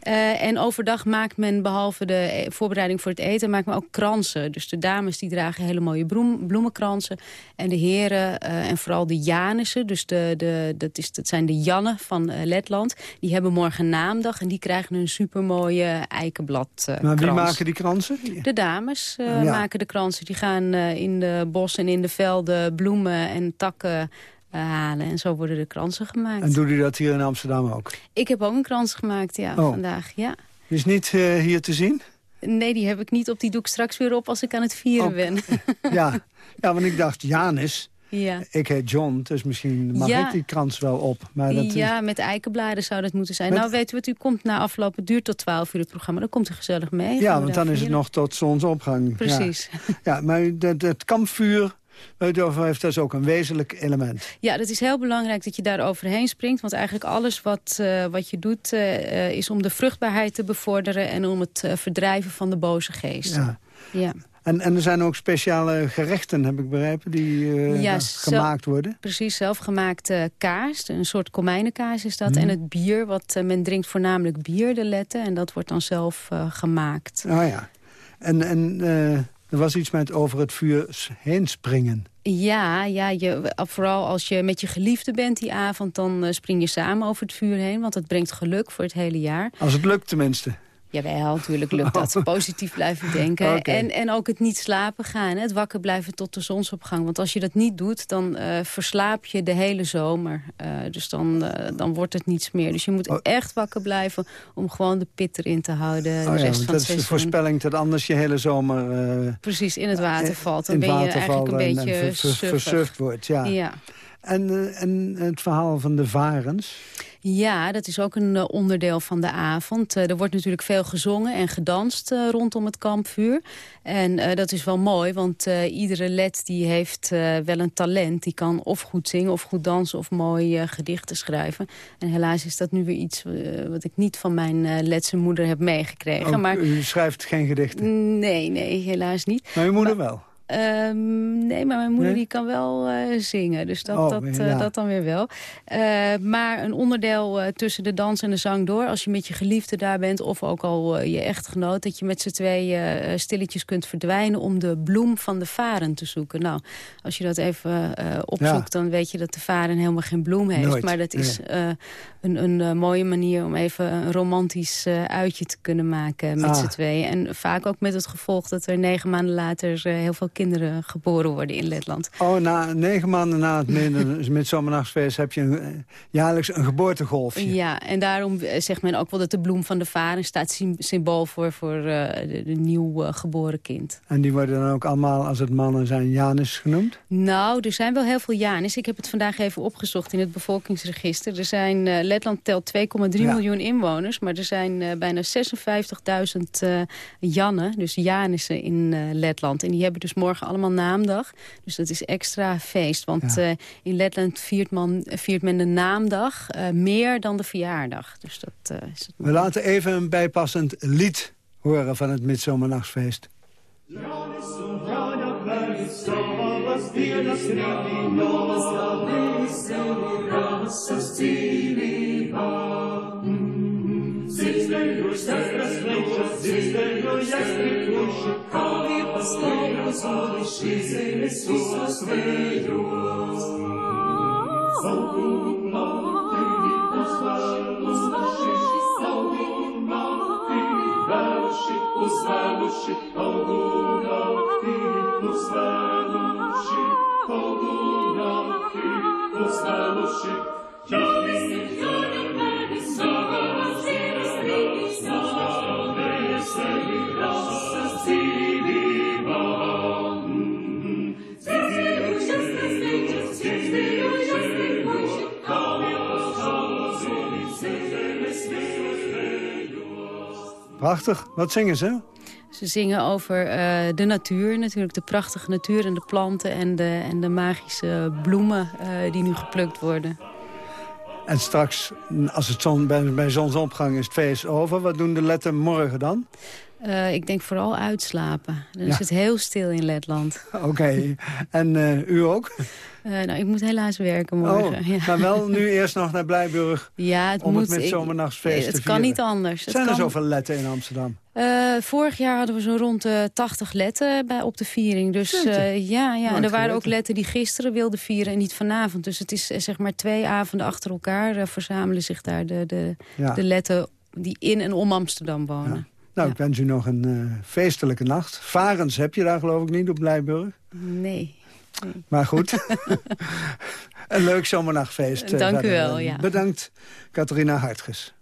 Uh, en overdag maakt men, behalve de voorbereiding voor het eten... maakt men ook kransen. Dus de dames die dragen hele mooie bloem, bloemenkransen. En de heren, en vooral de Janissen... dus de, de, dat, is, dat zijn de Jannen van Letland... die hebben morgen naamdag en die krijgen een supermooie eikenblad
Maar wie maken die kransen?
De dames uh, ja. maken de kransen. Die gaan uh, in de bos en in de velden bloemen en takken uh, halen. En zo worden de kransen gemaakt.
En doen jullie dat hier in Amsterdam ook?
Ik heb ook een krans gemaakt, ja, oh. vandaag. Ja.
Is niet hier te zien?
Nee, die heb ik niet op. Die doe ik straks weer op als ik aan het vieren oh. ben.
ja. ja, want ik dacht, Janis...
Ja.
Ik heet John, dus misschien mag ja. ik die krans wel op. Maar dat
ja,
is...
met eikenbladen zou dat moeten zijn. Met... Nou, weet u wat, u komt na afloop, het duurt tot 12 uur het programma. Dan komt u gezellig mee.
Ja, want dan is het nog tot zonsopgang.
Precies.
Ja, ja maar het, het kampvuur... heeft dus ook een wezenlijk element.
Ja, dat is heel belangrijk dat je daar overheen springt. Want eigenlijk alles wat, uh, wat je doet uh, is om de vruchtbaarheid te bevorderen... en om het uh, verdrijven van de boze geesten.
Ja.
ja.
En, en er zijn ook speciale gerechten, heb ik begrepen, die uh, ja, gemaakt worden?
Precies, zelfgemaakte kaas. Een soort komijnenkaas is dat. Mm. En het bier, wat uh, men drinkt voornamelijk bier, de letten. En dat wordt dan zelf uh, gemaakt.
Oh ja. En, en er was iets met over het vuur heen springen.
Ja, ja je, vooral als je met je geliefde bent die avond... dan spring je samen over het vuur heen. Want dat brengt geluk voor het hele jaar.
Als het lukt tenminste.
Jawel, natuurlijk lukt dat. Positief blijven denken. Okay. En, en ook het niet slapen gaan. Het wakker blijven tot de zonsopgang. Want als je dat niet doet, dan uh, verslaap je de hele zomer. Uh, dus dan, uh, dan wordt het niets meer. Dus je moet oh. echt wakker blijven om gewoon de pit erin te houden.
Oh,
de
ja,
rest van
dat is de voorspelling dat anders je hele zomer...
Precies, in het water valt. Dan ben je eigenlijk een
en,
beetje
en ver, versurfd wordt. Ja.
ja.
En, en het verhaal van de varens...
Ja, dat is ook een uh, onderdeel van de avond. Uh, er wordt natuurlijk veel gezongen en gedanst uh, rondom het kampvuur. En dat is wel mooi, want iedere led die heeft wel een talent. Die kan of goed zingen, of goed dansen, of mooi gedichten schrijven. En helaas is dat nu weer iets wat ik niet van mijn letse moeder heb meegekregen.
Oh,
maar,
u schrijft geen gedichten?
Nee, nee, helaas niet.
Maar uw moeder maar, wel?
Um, nee, maar mijn moeder nee? die kan wel uh, zingen. Dus dat,
oh,
dat, uh,
ja.
dat dan weer wel. Uh, maar een onderdeel tussen de dans en de zang door... als je met je geliefde daar bent of ook al je echtgenoot... dat je met z'n tweeën stilletjes kunt verdwijnen... om de bloem van de varen te zoeken. Nou, als je dat even opzoekt... Ja. dan weet je dat de varen helemaal geen bloem heeft.
Nooit.
Maar dat is
nee.
een, een mooie manier om even een romantisch uitje te kunnen maken... met
Ah.
z'n tweeën. En vaak ook met het gevolg dat er negen maanden later... heel veel kinderen geboren worden in Letland.
Oh, na negen maanden na het midzomernachtsfeest heb je een, jaarlijks een geboortegolfje.
Ja, en daarom zegt men ook wel dat de bloem van de varen staat symbool voor, voor uh, de, de nieuw geboren kind.
En die worden dan ook allemaal, als het mannen zijn, Janus genoemd?
Nou, er zijn wel heel veel Janus. Ik heb het vandaag even opgezocht in het bevolkingsregister. Er zijn, uh, Letland telt 2,3 ja. miljoen inwoners, maar er zijn bijna 56.000 Jannen, dus Janussen in Letland. En die hebben dus morgen allemaal naamdag. Dus dat is extra feest. Want ja. uh, in Letland viert, man, viert, men de naamdag uh, meer dan de verjaardag. Dus dat uh, is het
We laten even een bijpassend lied horen van het Midzomernachtsfeest.
Ja,
Боже, зі землю я стріпнувши, коли постою золиші землі Ісуса свою. Заукупно ти відпославну спашиші, заукупно ти віддавши, позвавши, огуна ти відпославши, огуна ти відпославши,
Prachtig. Wat zingen ze?
Ze zingen over eh, de natuur, natuurlijk de prachtige natuur en de planten en de, en de magische bloemen eh, die nu geplukt worden.
En straks, als het zon, bij, bij zonsopgang is het feest over. Wat doen de letten morgen dan?
Eh, ik denk vooral uitslapen. Dan
Ja.
is het heel stil in Letland.
Oké. En eh, u ook?
Eh, nou, ik moet helaas werken morgen.
Oh,
ja.
maar wel nu eerst nog naar Blijburg
ja, het
om
moet,
het met zomernachtsfeest
Het
te
kan
vieren.
niet anders. Het
Zijn er
kan-
zoveel letten in Amsterdam?
Vorig jaar hadden we zo rond de 80 letten bij, op de viering. Dus ja, ja. en er waren ook letten die gisteren wilden vieren en niet vanavond. Dus het is zeg maar twee avonden achter elkaar verzamelen zich daar de, de,
Ja.
de letten die in en om Amsterdam wonen.
Nou, ik wens u nog een eh, feestelijke nacht. Varens heb je daar geloof ik niet op Blijburg.
Nee.
Maar goed. een leuk zomernachtfeest. eh,
Dank u
verder.
wel, ja.
Bedankt, Catharina Hartges.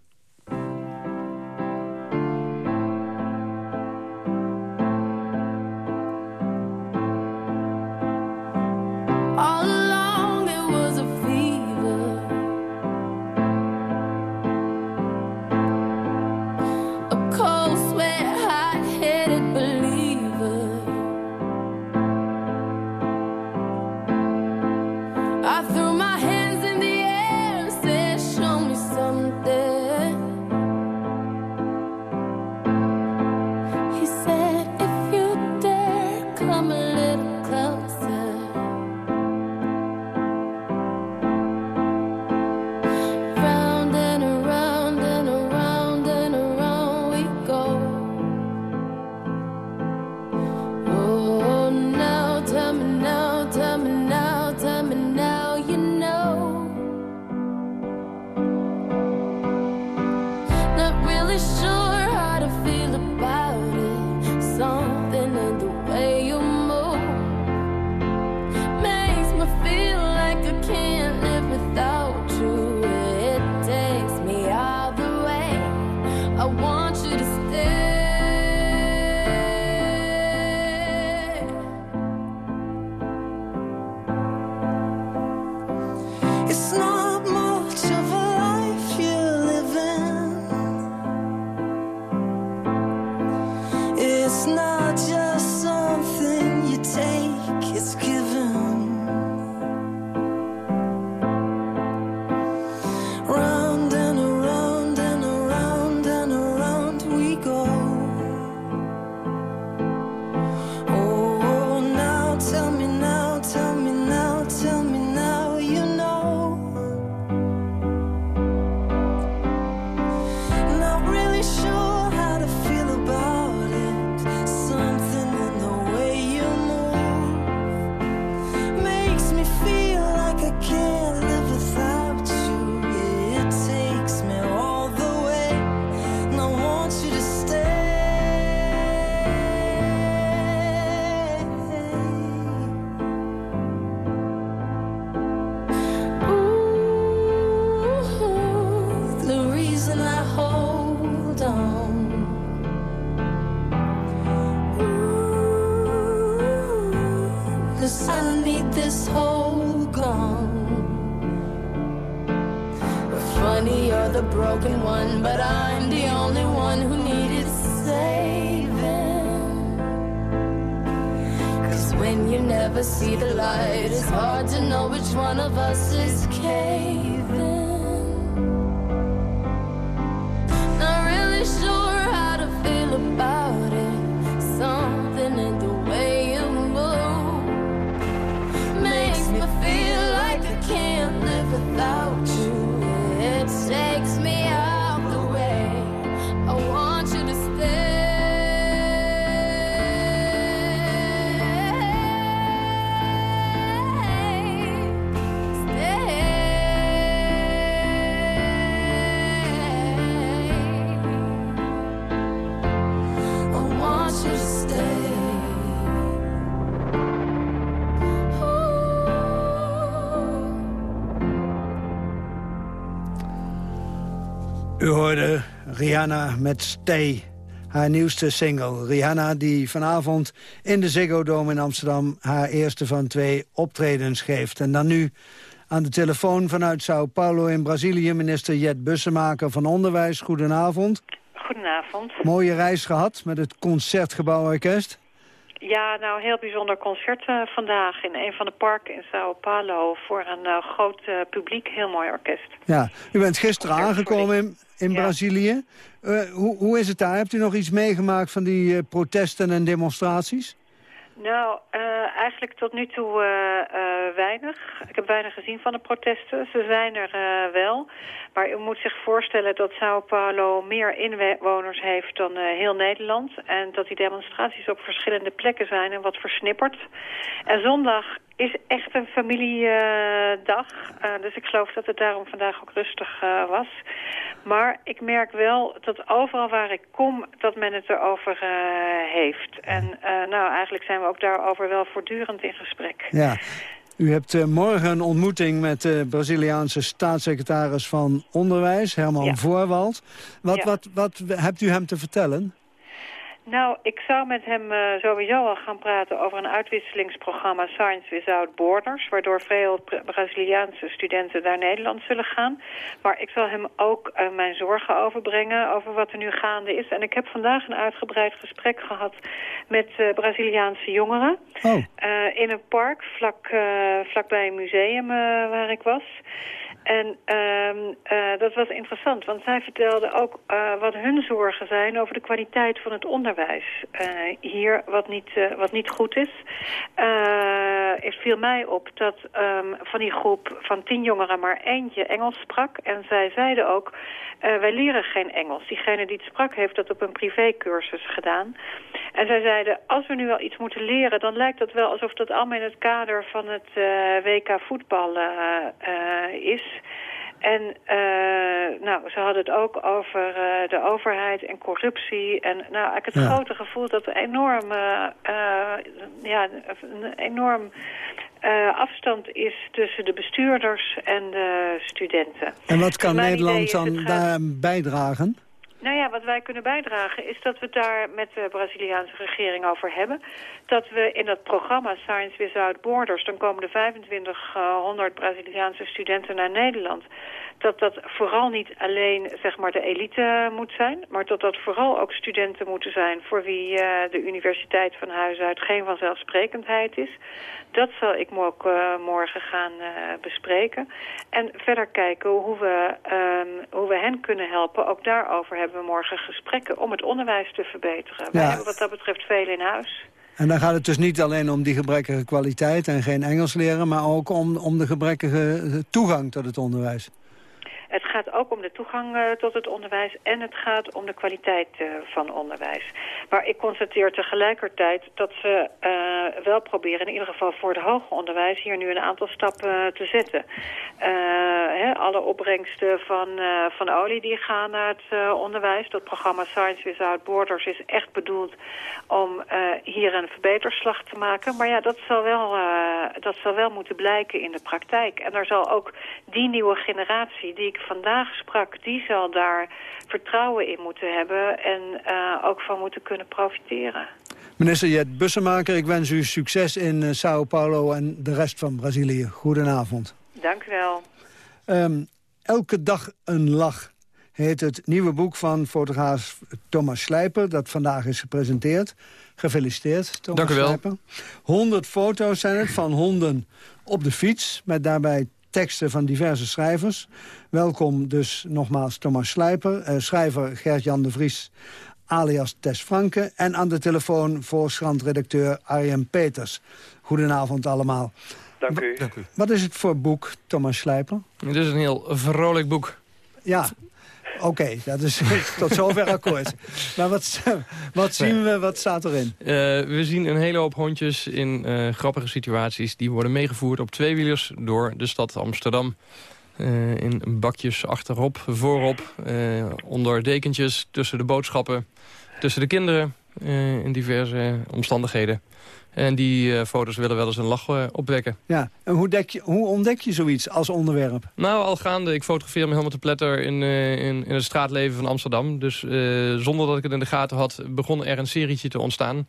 U hoorde Rihanna met Stay, haar nieuwste single. Rihanna die vanavond in de Ziggo Dome in Amsterdam... haar eerste van twee optredens geeft. En dan nu aan de telefoon vanuit Sao Paulo in Brazilië... minister Jet Bussemaker van Onderwijs. Goedenavond.
Goedenavond.
Mooie reis gehad met het Concertgebouworkest.
Ja, nou, een heel bijzonder concert eh, vandaag in een van de parken in Sao Paulo... voor een eh, groot eh, publiek, heel mooi orkest.
Ja, u bent gisteren aangekomen in, in Brazilië. Hoe, hoe is het daar? Hebt u nog iets meegemaakt van die protesten en demonstraties?
Nou, eigenlijk tot nu toe weinig. Ik heb weinig gezien van de protesten. Ze zijn er wel. Maar u moet zich voorstellen dat Sao Paulo meer inwoners heeft dan eh, heel Nederland. En dat die demonstraties op verschillende plekken zijn en wat versnipperd. En zondag is echt een familiedag. Eh, dus ik geloof dat het daarom vandaag ook rustig eh, was. Maar ik merk wel dat overal waar ik kom, dat men het erover heeft. En nou, eigenlijk zijn we ook daarover wel voortdurend in gesprek.
Ja. U hebt eh, morgen een ontmoeting met de Braziliaanse staatssecretaris van Onderwijs, Herman Voorwald. Wat,
Ja.
wat, wat hebt u hem te vertellen?
Nou, ik zou met hem eh, sowieso al gaan praten over een uitwisselingsprogramma Science Without Borders, waardoor veel Bra- Braziliaanse studenten naar Nederland zullen gaan. Maar ik zal hem ook eh, mijn zorgen overbrengen over wat er nu gaande is. En ik heb vandaag een uitgebreid gesprek gehad met eh, Braziliaanse jongeren.
Oh.
In een park vlak, vlakbij een museum waar ik was. En ehm, eh, dat was interessant, want zij vertelden ook wat hun zorgen zijn over de kwaliteit van het onderwijs eh, hier, wat niet, eh, wat niet goed is. Eh, het viel mij op dat ehm, van die groep van tien jongeren maar eentje Engels sprak. En zij zeiden ook, eh, wij leren geen Engels. Diegene die het sprak heeft dat op een privécursus gedaan. En zij zeiden, als we nu wel iets moeten leren, dan lijkt het wel alsof dat allemaal in het kader van het eh, WK voetbal eh, eh, is. En uh, nou, ze hadden het ook over uh, de overheid en corruptie. En nou, eigenlijk het
Ja.
grote gevoel dat er enorm, uh, ja, een enorm afstand is tussen de bestuurders en de studenten.
En wat kan Nederland dan
het gaat-
daar bijdragen?
Nou ja, wat wij kunnen bijdragen is dat we het daar met de Braziliaanse regering over hebben. Dat we in dat programma Science Without Borders, dan komen er 2500 Braziliaanse studenten naar Nederland. Dat dat vooral niet alleen zeg maar de elite moet zijn, maar dat dat vooral ook studenten moeten zijn voor wie eh, de universiteit van huis uit geen vanzelfsprekendheid is. Dat zal ik ook eh, morgen gaan eh, bespreken. En verder kijken hoe we, ehm, hoe we hen kunnen helpen. Ook daarover hebben we morgen gesprekken om het onderwijs te verbeteren. Wij
Ja.
hebben wat dat betreft veel in huis.
En dan gaat het dus niet alleen om die gebrekkige kwaliteit en geen Engels leren... maar ook om, om de gebrekkige toegang tot het onderwijs.
Het gaat ook om de toegang eh, tot het onderwijs en het gaat om de kwaliteit eh, van onderwijs. Maar ik constateer tegelijkertijd dat ze eh, wel proberen, in ieder geval voor het hoger onderwijs, hier nu een aantal stappen te zetten. Hè, alle opbrengsten van, van olie die gaan naar het onderwijs. Dat programma Science Without Borders is echt bedoeld om hier een verbeterslag te maken. Maar ja, dat zal, wel, dat zal wel moeten blijken in de praktijk. En daar zal ook die nieuwe generatie die ik vandaag sprak... die zal daar vertrouwen in moeten hebben en eh, ook van moeten kunnen profiteren.
Minister Jet Bussemaker, ik wens u succes in eh, Sao Paulo en de rest van Brazilië. Goedenavond.
Dank u wel.
Ehm, Elke dag een lach heet het nieuwe boek van fotograaf Thomas Slijper... dat vandaag is gepresenteerd. Gefeliciteerd, Thomas
Dank u wel.
Slijper. 100 foto's zijn het van honden op de fiets... met daarbij teksten van diverse schrijvers. Welkom dus nogmaals Thomas Slijper. eh, schrijver Gert-Jan de Vries alias Tess Franke... en aan de telefoon Volkskrant-redacteur Arjen Peters. Goedenavond allemaal.
Dank u.
Wat is het voor boek, Thomas Slijper?
Het is een heel vrolijk boek.
Ja, oké, dat is tot zover akkoord. Maar wat, zien we, wat staat erin?
Eh, we zien een hele hoop hondjes in eh, grappige situaties. Die worden meegevoerd op tweewielers door de stad Amsterdam. Eh, in bakjes achterop, voorop, onder dekentjes, tussen de boodschappen, tussen de kinderen. in diverse omstandigheden. En die eh, foto's willen wel eens een lach eh, opwekken.
Ja, en hoe, dek je, hoe ontdek je zoiets als onderwerp?
Nou, al gaande. Ik fotografeer me helemaal te pletter in, eh, in, in het straatleven van Amsterdam. Dus zonder dat ik het in de gaten had, begon er een serietje te ontstaan.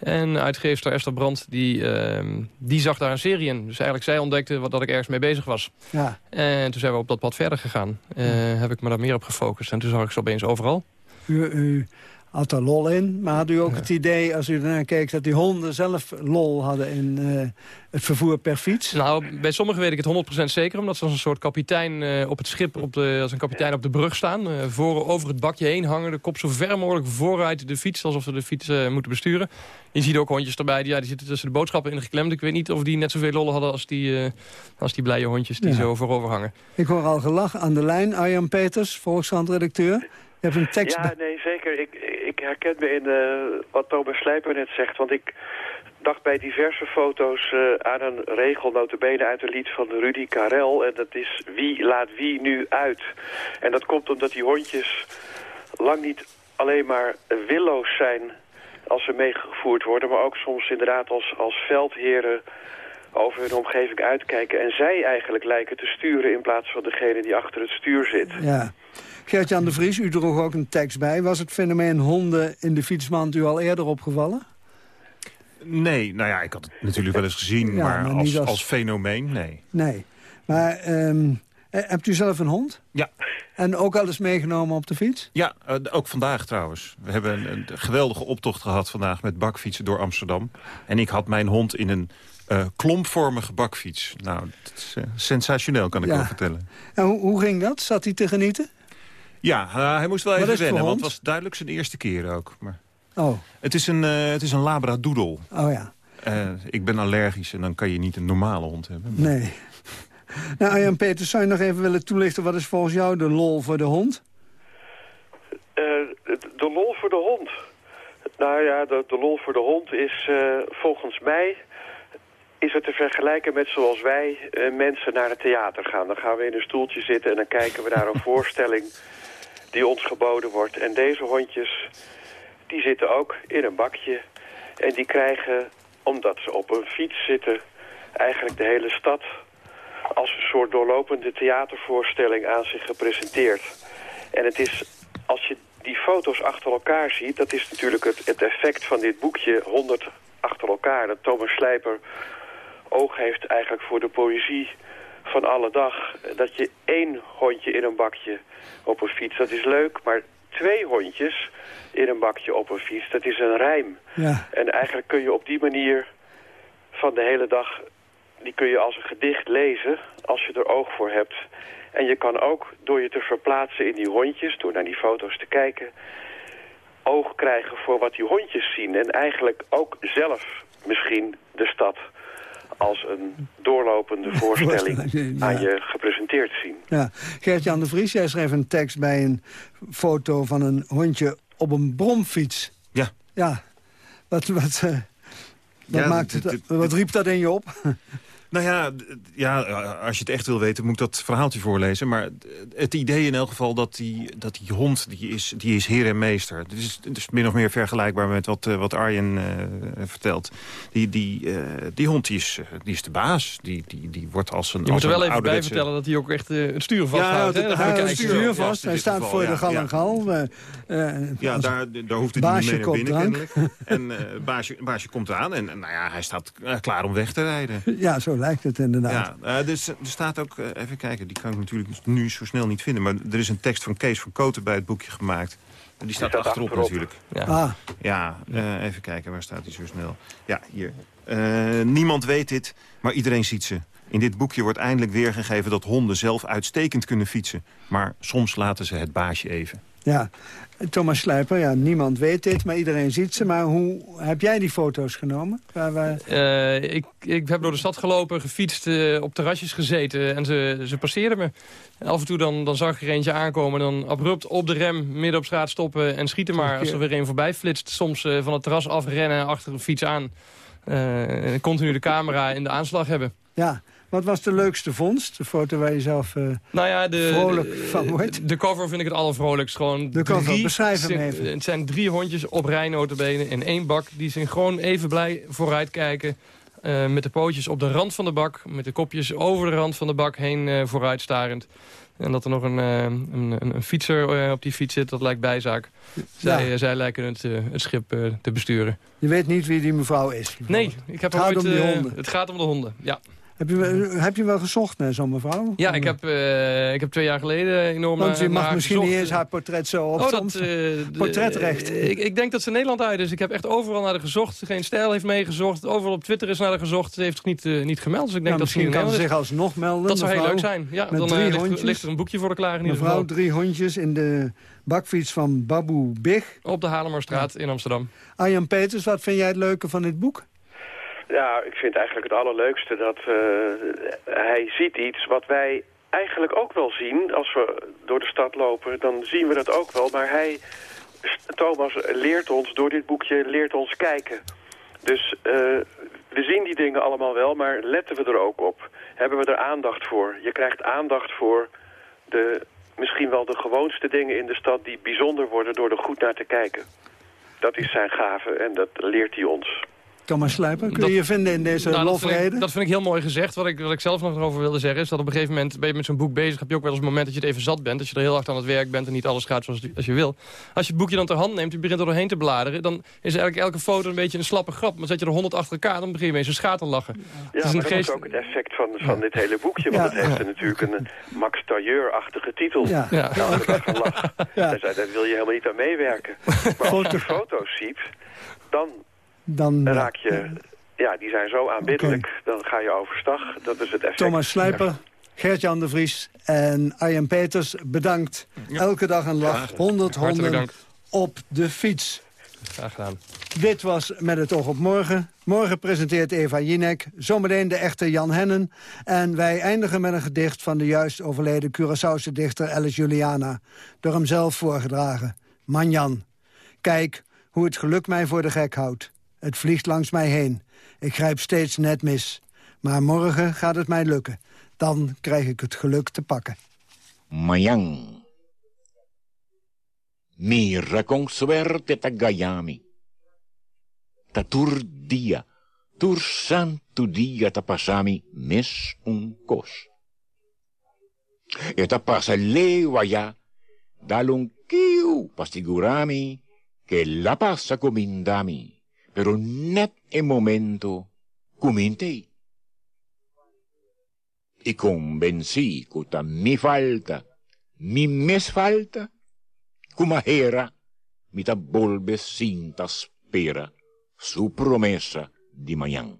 En uitgeefster Esther Brandt, die, eh, die zag daar een serie in. Dus eigenlijk zij ontdekte wat, dat ik ergens mee bezig was.
Ja.
En toen zijn we op dat pad verder gegaan. Heb ik me daar meer op gefocust. En toen zag ik ze opeens overal.
U, u had er lol in, maar had u ook het idee, als u ernaar keek... dat die honden zelf lol hadden in eh, het vervoer per fiets?
Nou, bij sommigen weet ik het 100% zeker. Omdat ze als een soort kapitein eh, op het schip, op de, als een kapitein op de brug staan. eh, voor, over het bakje heen hangen, de kop zo ver mogelijk vooruit de fiets. Alsof ze de fiets moeten besturen. Je ziet ook hondjes erbij, die, ja, die zitten tussen de boodschappen ingeklemd. Ik weet niet of die net zoveel lollen hadden als die, eh, als die blije hondjes die
Ja.
zo voorover hangen.
Ik hoor al gelach aan de lijn. Arjan Peters, Volkskrant-redacteur. Je hebt een tekst...
Ja, nee, zeker. Ik, herken me in eh, wat Thomas Slijper net zegt. Want ik dacht bij diverse foto's eh, aan een regel, notabene uit een lied van Rudy Karel. En dat is wie laat wie nu uit. En dat komt omdat die hondjes lang niet alleen maar willoos zijn als ze meegevoerd worden. Maar ook soms inderdaad als, als veldheren over hun omgeving uitkijken. En zij eigenlijk lijken te sturen in plaats van degene die achter het stuur zit.
Ja. Gert-Jan de Vries, u droeg ook een tekst bij. Was het fenomeen honden in de fietsmand u al eerder opgevallen?
Nee, nou ja, ik had het natuurlijk wel eens gezien,
Ja,
maar, als,
als-
als fenomeen, nee.
Nee. Maar ehm, eh, hebt u zelf een hond?
Ja.
En ook al eens meegenomen op de fiets?
Ja, eh, ook vandaag trouwens. We hebben een, een geweldige optocht gehad vandaag met bakfietsen door Amsterdam. En ik had mijn hond in een eh, klompvormige bakfiets. Nou, dat is sensationeel, kan ik
Ja.
wel vertellen.
En hoe, hoe ging dat? Zat hij te genieten?
Ja, eh, hij moest wel even
het
wennen, want het was duidelijk zijn eerste keer ook. Maar
Oh,
het is een, eh, het is een labradoodle.
oh ja.
Eh, ik ben allergisch en dan kan je niet een normale hond hebben.
Nee. Nou, Arjan Peters, zou je nog even willen toelichten... wat is volgens jou de lol voor de hond?
Eh, de, de lol voor de hond. Nou ja, de, de lol voor de hond is eh, volgens mij... is het te vergelijken met zoals wij eh, mensen naar het theater gaan. Dan gaan we in een stoeltje zitten en dan kijken we naar een voorstelling die ons geboden wordt. En deze hondjes, die zitten ook in een bakje. En die krijgen, omdat ze op een fiets zitten, eigenlijk de hele stad als een soort doorlopende theatervoorstelling aan zich gepresenteerd. En het is, als je die foto's achter elkaar ziet... dat is natuurlijk het, het effect van dit boekje 100 achter elkaar. Dat Thomas Slijper oog heeft eigenlijk voor de poëzie van alle dag. Dat je één hondje in een bakje op een fiets, dat is leuk. Maar twee hondjes in een bakje op een fiets, dat is een rijm.
Ja.
En eigenlijk kun je op die manier van de hele dag... die kun je als een gedicht lezen als je er oog voor hebt. En je kan ook door je te verplaatsen in die hondjes... door naar die foto's te kijken... oog krijgen voor wat die hondjes zien. En eigenlijk ook zelf misschien de stad als een doorlopende voorstelling aan je gepresenteerd zien.
Ja. Gert-Jan de Vries, jij schreef een tekst bij een foto van een hondje op een bromfiets.
Ja.
Ja. Wat, wat, eh, wat,
Ja,
maakt het, wat riep dat in je op?
Nou ja, ja, als je het echt wil weten, moet ik dat verhaaltje voorlezen. Maar het idee in elk geval dat die, dat die hond, die is, die is heer en meester. Het is, het is min of meer vergelijkbaar met wat, eh, wat Arjen eh, vertelt. Die, die, eh, die hond die is, die is de baas. Die, die, die wordt als een
Je moet er wel even bij vertellen dat hij ook echt eh, het stuur vasthoudt.
Ja,
kijken.
is stuur vast, hij staat
geval,
voor de gal
ja.
en gal.
Ja, daar, daar hoeft hij niet mee naar binnen
drank.
kennelijk. En eh baasje, baasje komt aan en, en nou ja, hij staat klaar om weg te rijden.
Ja, zo lijkt het inderdaad.
Ja, eh, dus, er staat ook, eh, even kijken, die kan ik natuurlijk nu zo snel niet vinden. Maar er is een tekst van Kees van Koten bij het boekje gemaakt. En die staat,
staat
achterop,
achterop.
natuurlijk.
Ja.
Ah,
Ja, eh, even kijken, waar staat hij zo snel? Ja, hier. Eh, niemand weet dit, maar iedereen ziet ze. In dit boekje wordt eindelijk weergegeven dat honden zelf uitstekend kunnen fietsen. Maar soms laten ze het baasje even.
Ja. Thomas Slijper, ja, niemand weet dit, maar iedereen ziet ze. Maar hoe heb jij die foto's genomen? Waar, waar...
Eh, ik, ik heb door de stad gelopen, gefietst, eh, op terrasjes gezeten en ze, ze passeerden me. Af en toe dan, dan zag ik er eentje aankomen, dan abrupt op de rem, midden op straat stoppen en schieten maar. Als er weer een voorbij flitst, soms eh, van het terras afrennen, achter een fiets aan. En continu de camera in de aanslag hebben.
Ja, Wat was de leukste vondst? De foto waar je zelf uh,
nou ja, de,
vrolijk van wordt?
De cover vind ik het allervrolijkst. Gewoon
de cover,
drie,
beschrijf hem even.
Het zijn drie hondjes op rijnotenbenen in één bak... die synchroon even blij vooruit kijken... Uh, met de pootjes op de rand van de bak, met de kopjes over de rand van de bak heen uh, vooruitstarend. En dat er nog een, een, een, fietser op die fiets zit, dat lijkt bijzaak. Zij, ja. zij lijken het, het schip te besturen.
Je weet niet wie die mevrouw is?
Nee, ik heb
het gaat om die honden.
Het gaat om de honden, ja.
Heb je, heb je wel gezocht naar zo'n mevrouw?
Ja, ik heb, uh, ik heb twee jaar geleden enorm
Want je mag
naar
misschien
gezocht.
niet eens haar portret zo op
oh, dat, uh,
Portretrecht.
Uh, ik, ik, denk dat ze Nederland uit is. Ik heb echt overal naar haar gezocht. Geen stijl heeft meegezocht. Overal op Twitter is naar haar gezocht. Ze heeft zich niet, niet gemeld. Dus ik denk
nou,
dat
misschien kan ze zich alsnog melden.
Dat zou heel
mevrouw,
leuk zijn. Ja, dan ligt, er een boekje voor de klaar in ieder
Mevrouw,
geval.
drie hondjes in de bakfiets van Babu Big.
Op de Haarlemmerstraat in Amsterdam.
Arjan Peters, wat vind jij het leuke van dit boek?
Ja, ik vind eigenlijk het allerleukste dat uh, hij ziet iets wat wij eigenlijk ook wel zien. Als we door de stad lopen, dan zien we dat ook wel. Maar hij, Thomas, leert ons, door dit boekje, leert ons kijken. Dus uh, we zien die dingen allemaal wel, maar letten we er ook op? Hebben we er aandacht voor? Je krijgt aandacht voor de, misschien wel de gewoonste dingen in de stad... die bijzonder worden door er goed naar te kijken. Dat is zijn gave en dat leert hij ons.
Thomas Sluiper, kun je
Dat-
je vinden in deze
Nou, dat, vind
lofreden?
ik, dat vind ik heel mooi gezegd. Wat ik, wat ik zelf nog over wilde zeggen is dat op een gegeven moment ben je met zo'n boek bezig. Heb je ook wel eens een moment dat je het even zat bent. Dat je er heel hard aan het werk bent en niet alles gaat zoals als je wil. Als je het boekje dan ter hand neemt, je begint er doorheen te bladeren. Dan is eigenlijk elke foto een beetje een slappe grap. Maar zet je er honderd achter elkaar, dan begin je ineens een schaterlachen.
Ja,
het is
maar
een
dat
geest...
is ook het effect van, van dit hele boekje. Want het heeft er natuurlijk een eh, Max Tailleur-achtige titel.
Ja.
Ja.
Nou, zei- daar wil je helemaal niet aan meewerken. Maar als je foto's ziet, dan
Dan eh,
raak je... Ja, die zijn zo aanbiddelijk. Dan ga je overstag. Dat is het effect.
Thomas Sluiper, Gert-Jan de Vries en Arjan Peters, bedankt. Elke dag een lach, 100
Hartelijk
honden op de fiets.
Graag gedaan.
Dit was Met het oog op morgen. Morgen presenteert Eva Jinek, zometeen de echte Jan Hennen. En wij eindigen met een gedicht van de juist overleden Curaçaose dichter Alice Juliana. Door hem zelf voorgedragen. Manjan, kijk hoe het geluk mij voor de gek houdt. Het vliegt langs mij heen. Ik grijp steeds net mis. Maar morgen gaat het mij lukken. Dan krijg ik het geluk te pakken.
Mayang. Mira con suerte tagayami. Tatur dia, tur santo dia tapasami mes un cos. E tapasa lewa ya, dalong kiu pastigurami, che la passa comindami, pero net e momento comintei. Y convencí que mi falta, mi mes falta, como era, mi volve cinta spera, su promesa di mañana.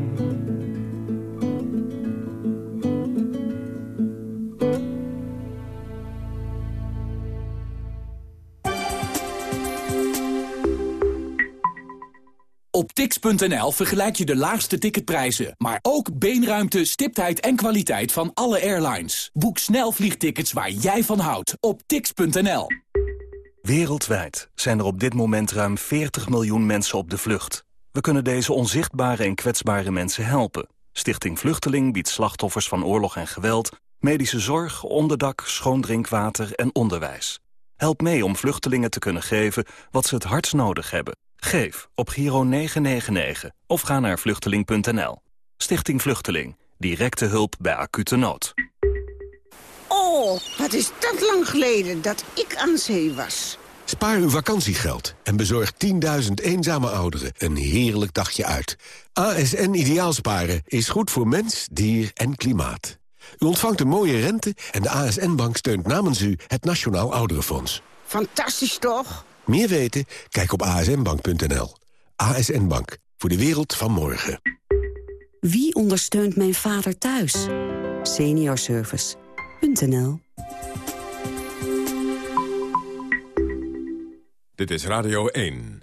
Tix.nl vergelijk je de laagste ticketprijzen, maar ook beenruimte, stiptheid en kwaliteit van alle airlines. Boek snel vliegtickets waar jij van houdt op tix.nl.
Wereldwijd zijn er op dit moment ruim 40 miljoen mensen op de vlucht. We kunnen deze onzichtbare en kwetsbare mensen helpen. Stichting Vluchteling biedt slachtoffers van oorlog en geweld... medische zorg, onderdak, schoon drinkwater en onderwijs. Help mee om vluchtelingen te kunnen geven wat ze het hardst nodig hebben. Geef op Giro 999 of ga naar vluchteling.nl. Stichting Vluchteling. Directe hulp bij acute nood.
Oh, wat is dat lang geleden dat ik aan zee was.
Spaar uw vakantiegeld en bezorg 10.000 eenzame ouderen een heerlijk dagje uit. ASN Ideaalsparen is goed voor mens, dier en klimaat. U ontvangt een mooie rente en de ASN-bank steunt namens u het Nationaal Ouderenfonds.
Fantastisch toch?
Meer weten? Kijk op asnbank.nl. ASN Bank, voor de wereld van morgen.
Wie ondersteunt mijn vader thuis?
Seniorservice.nl
Dit is Radio 1.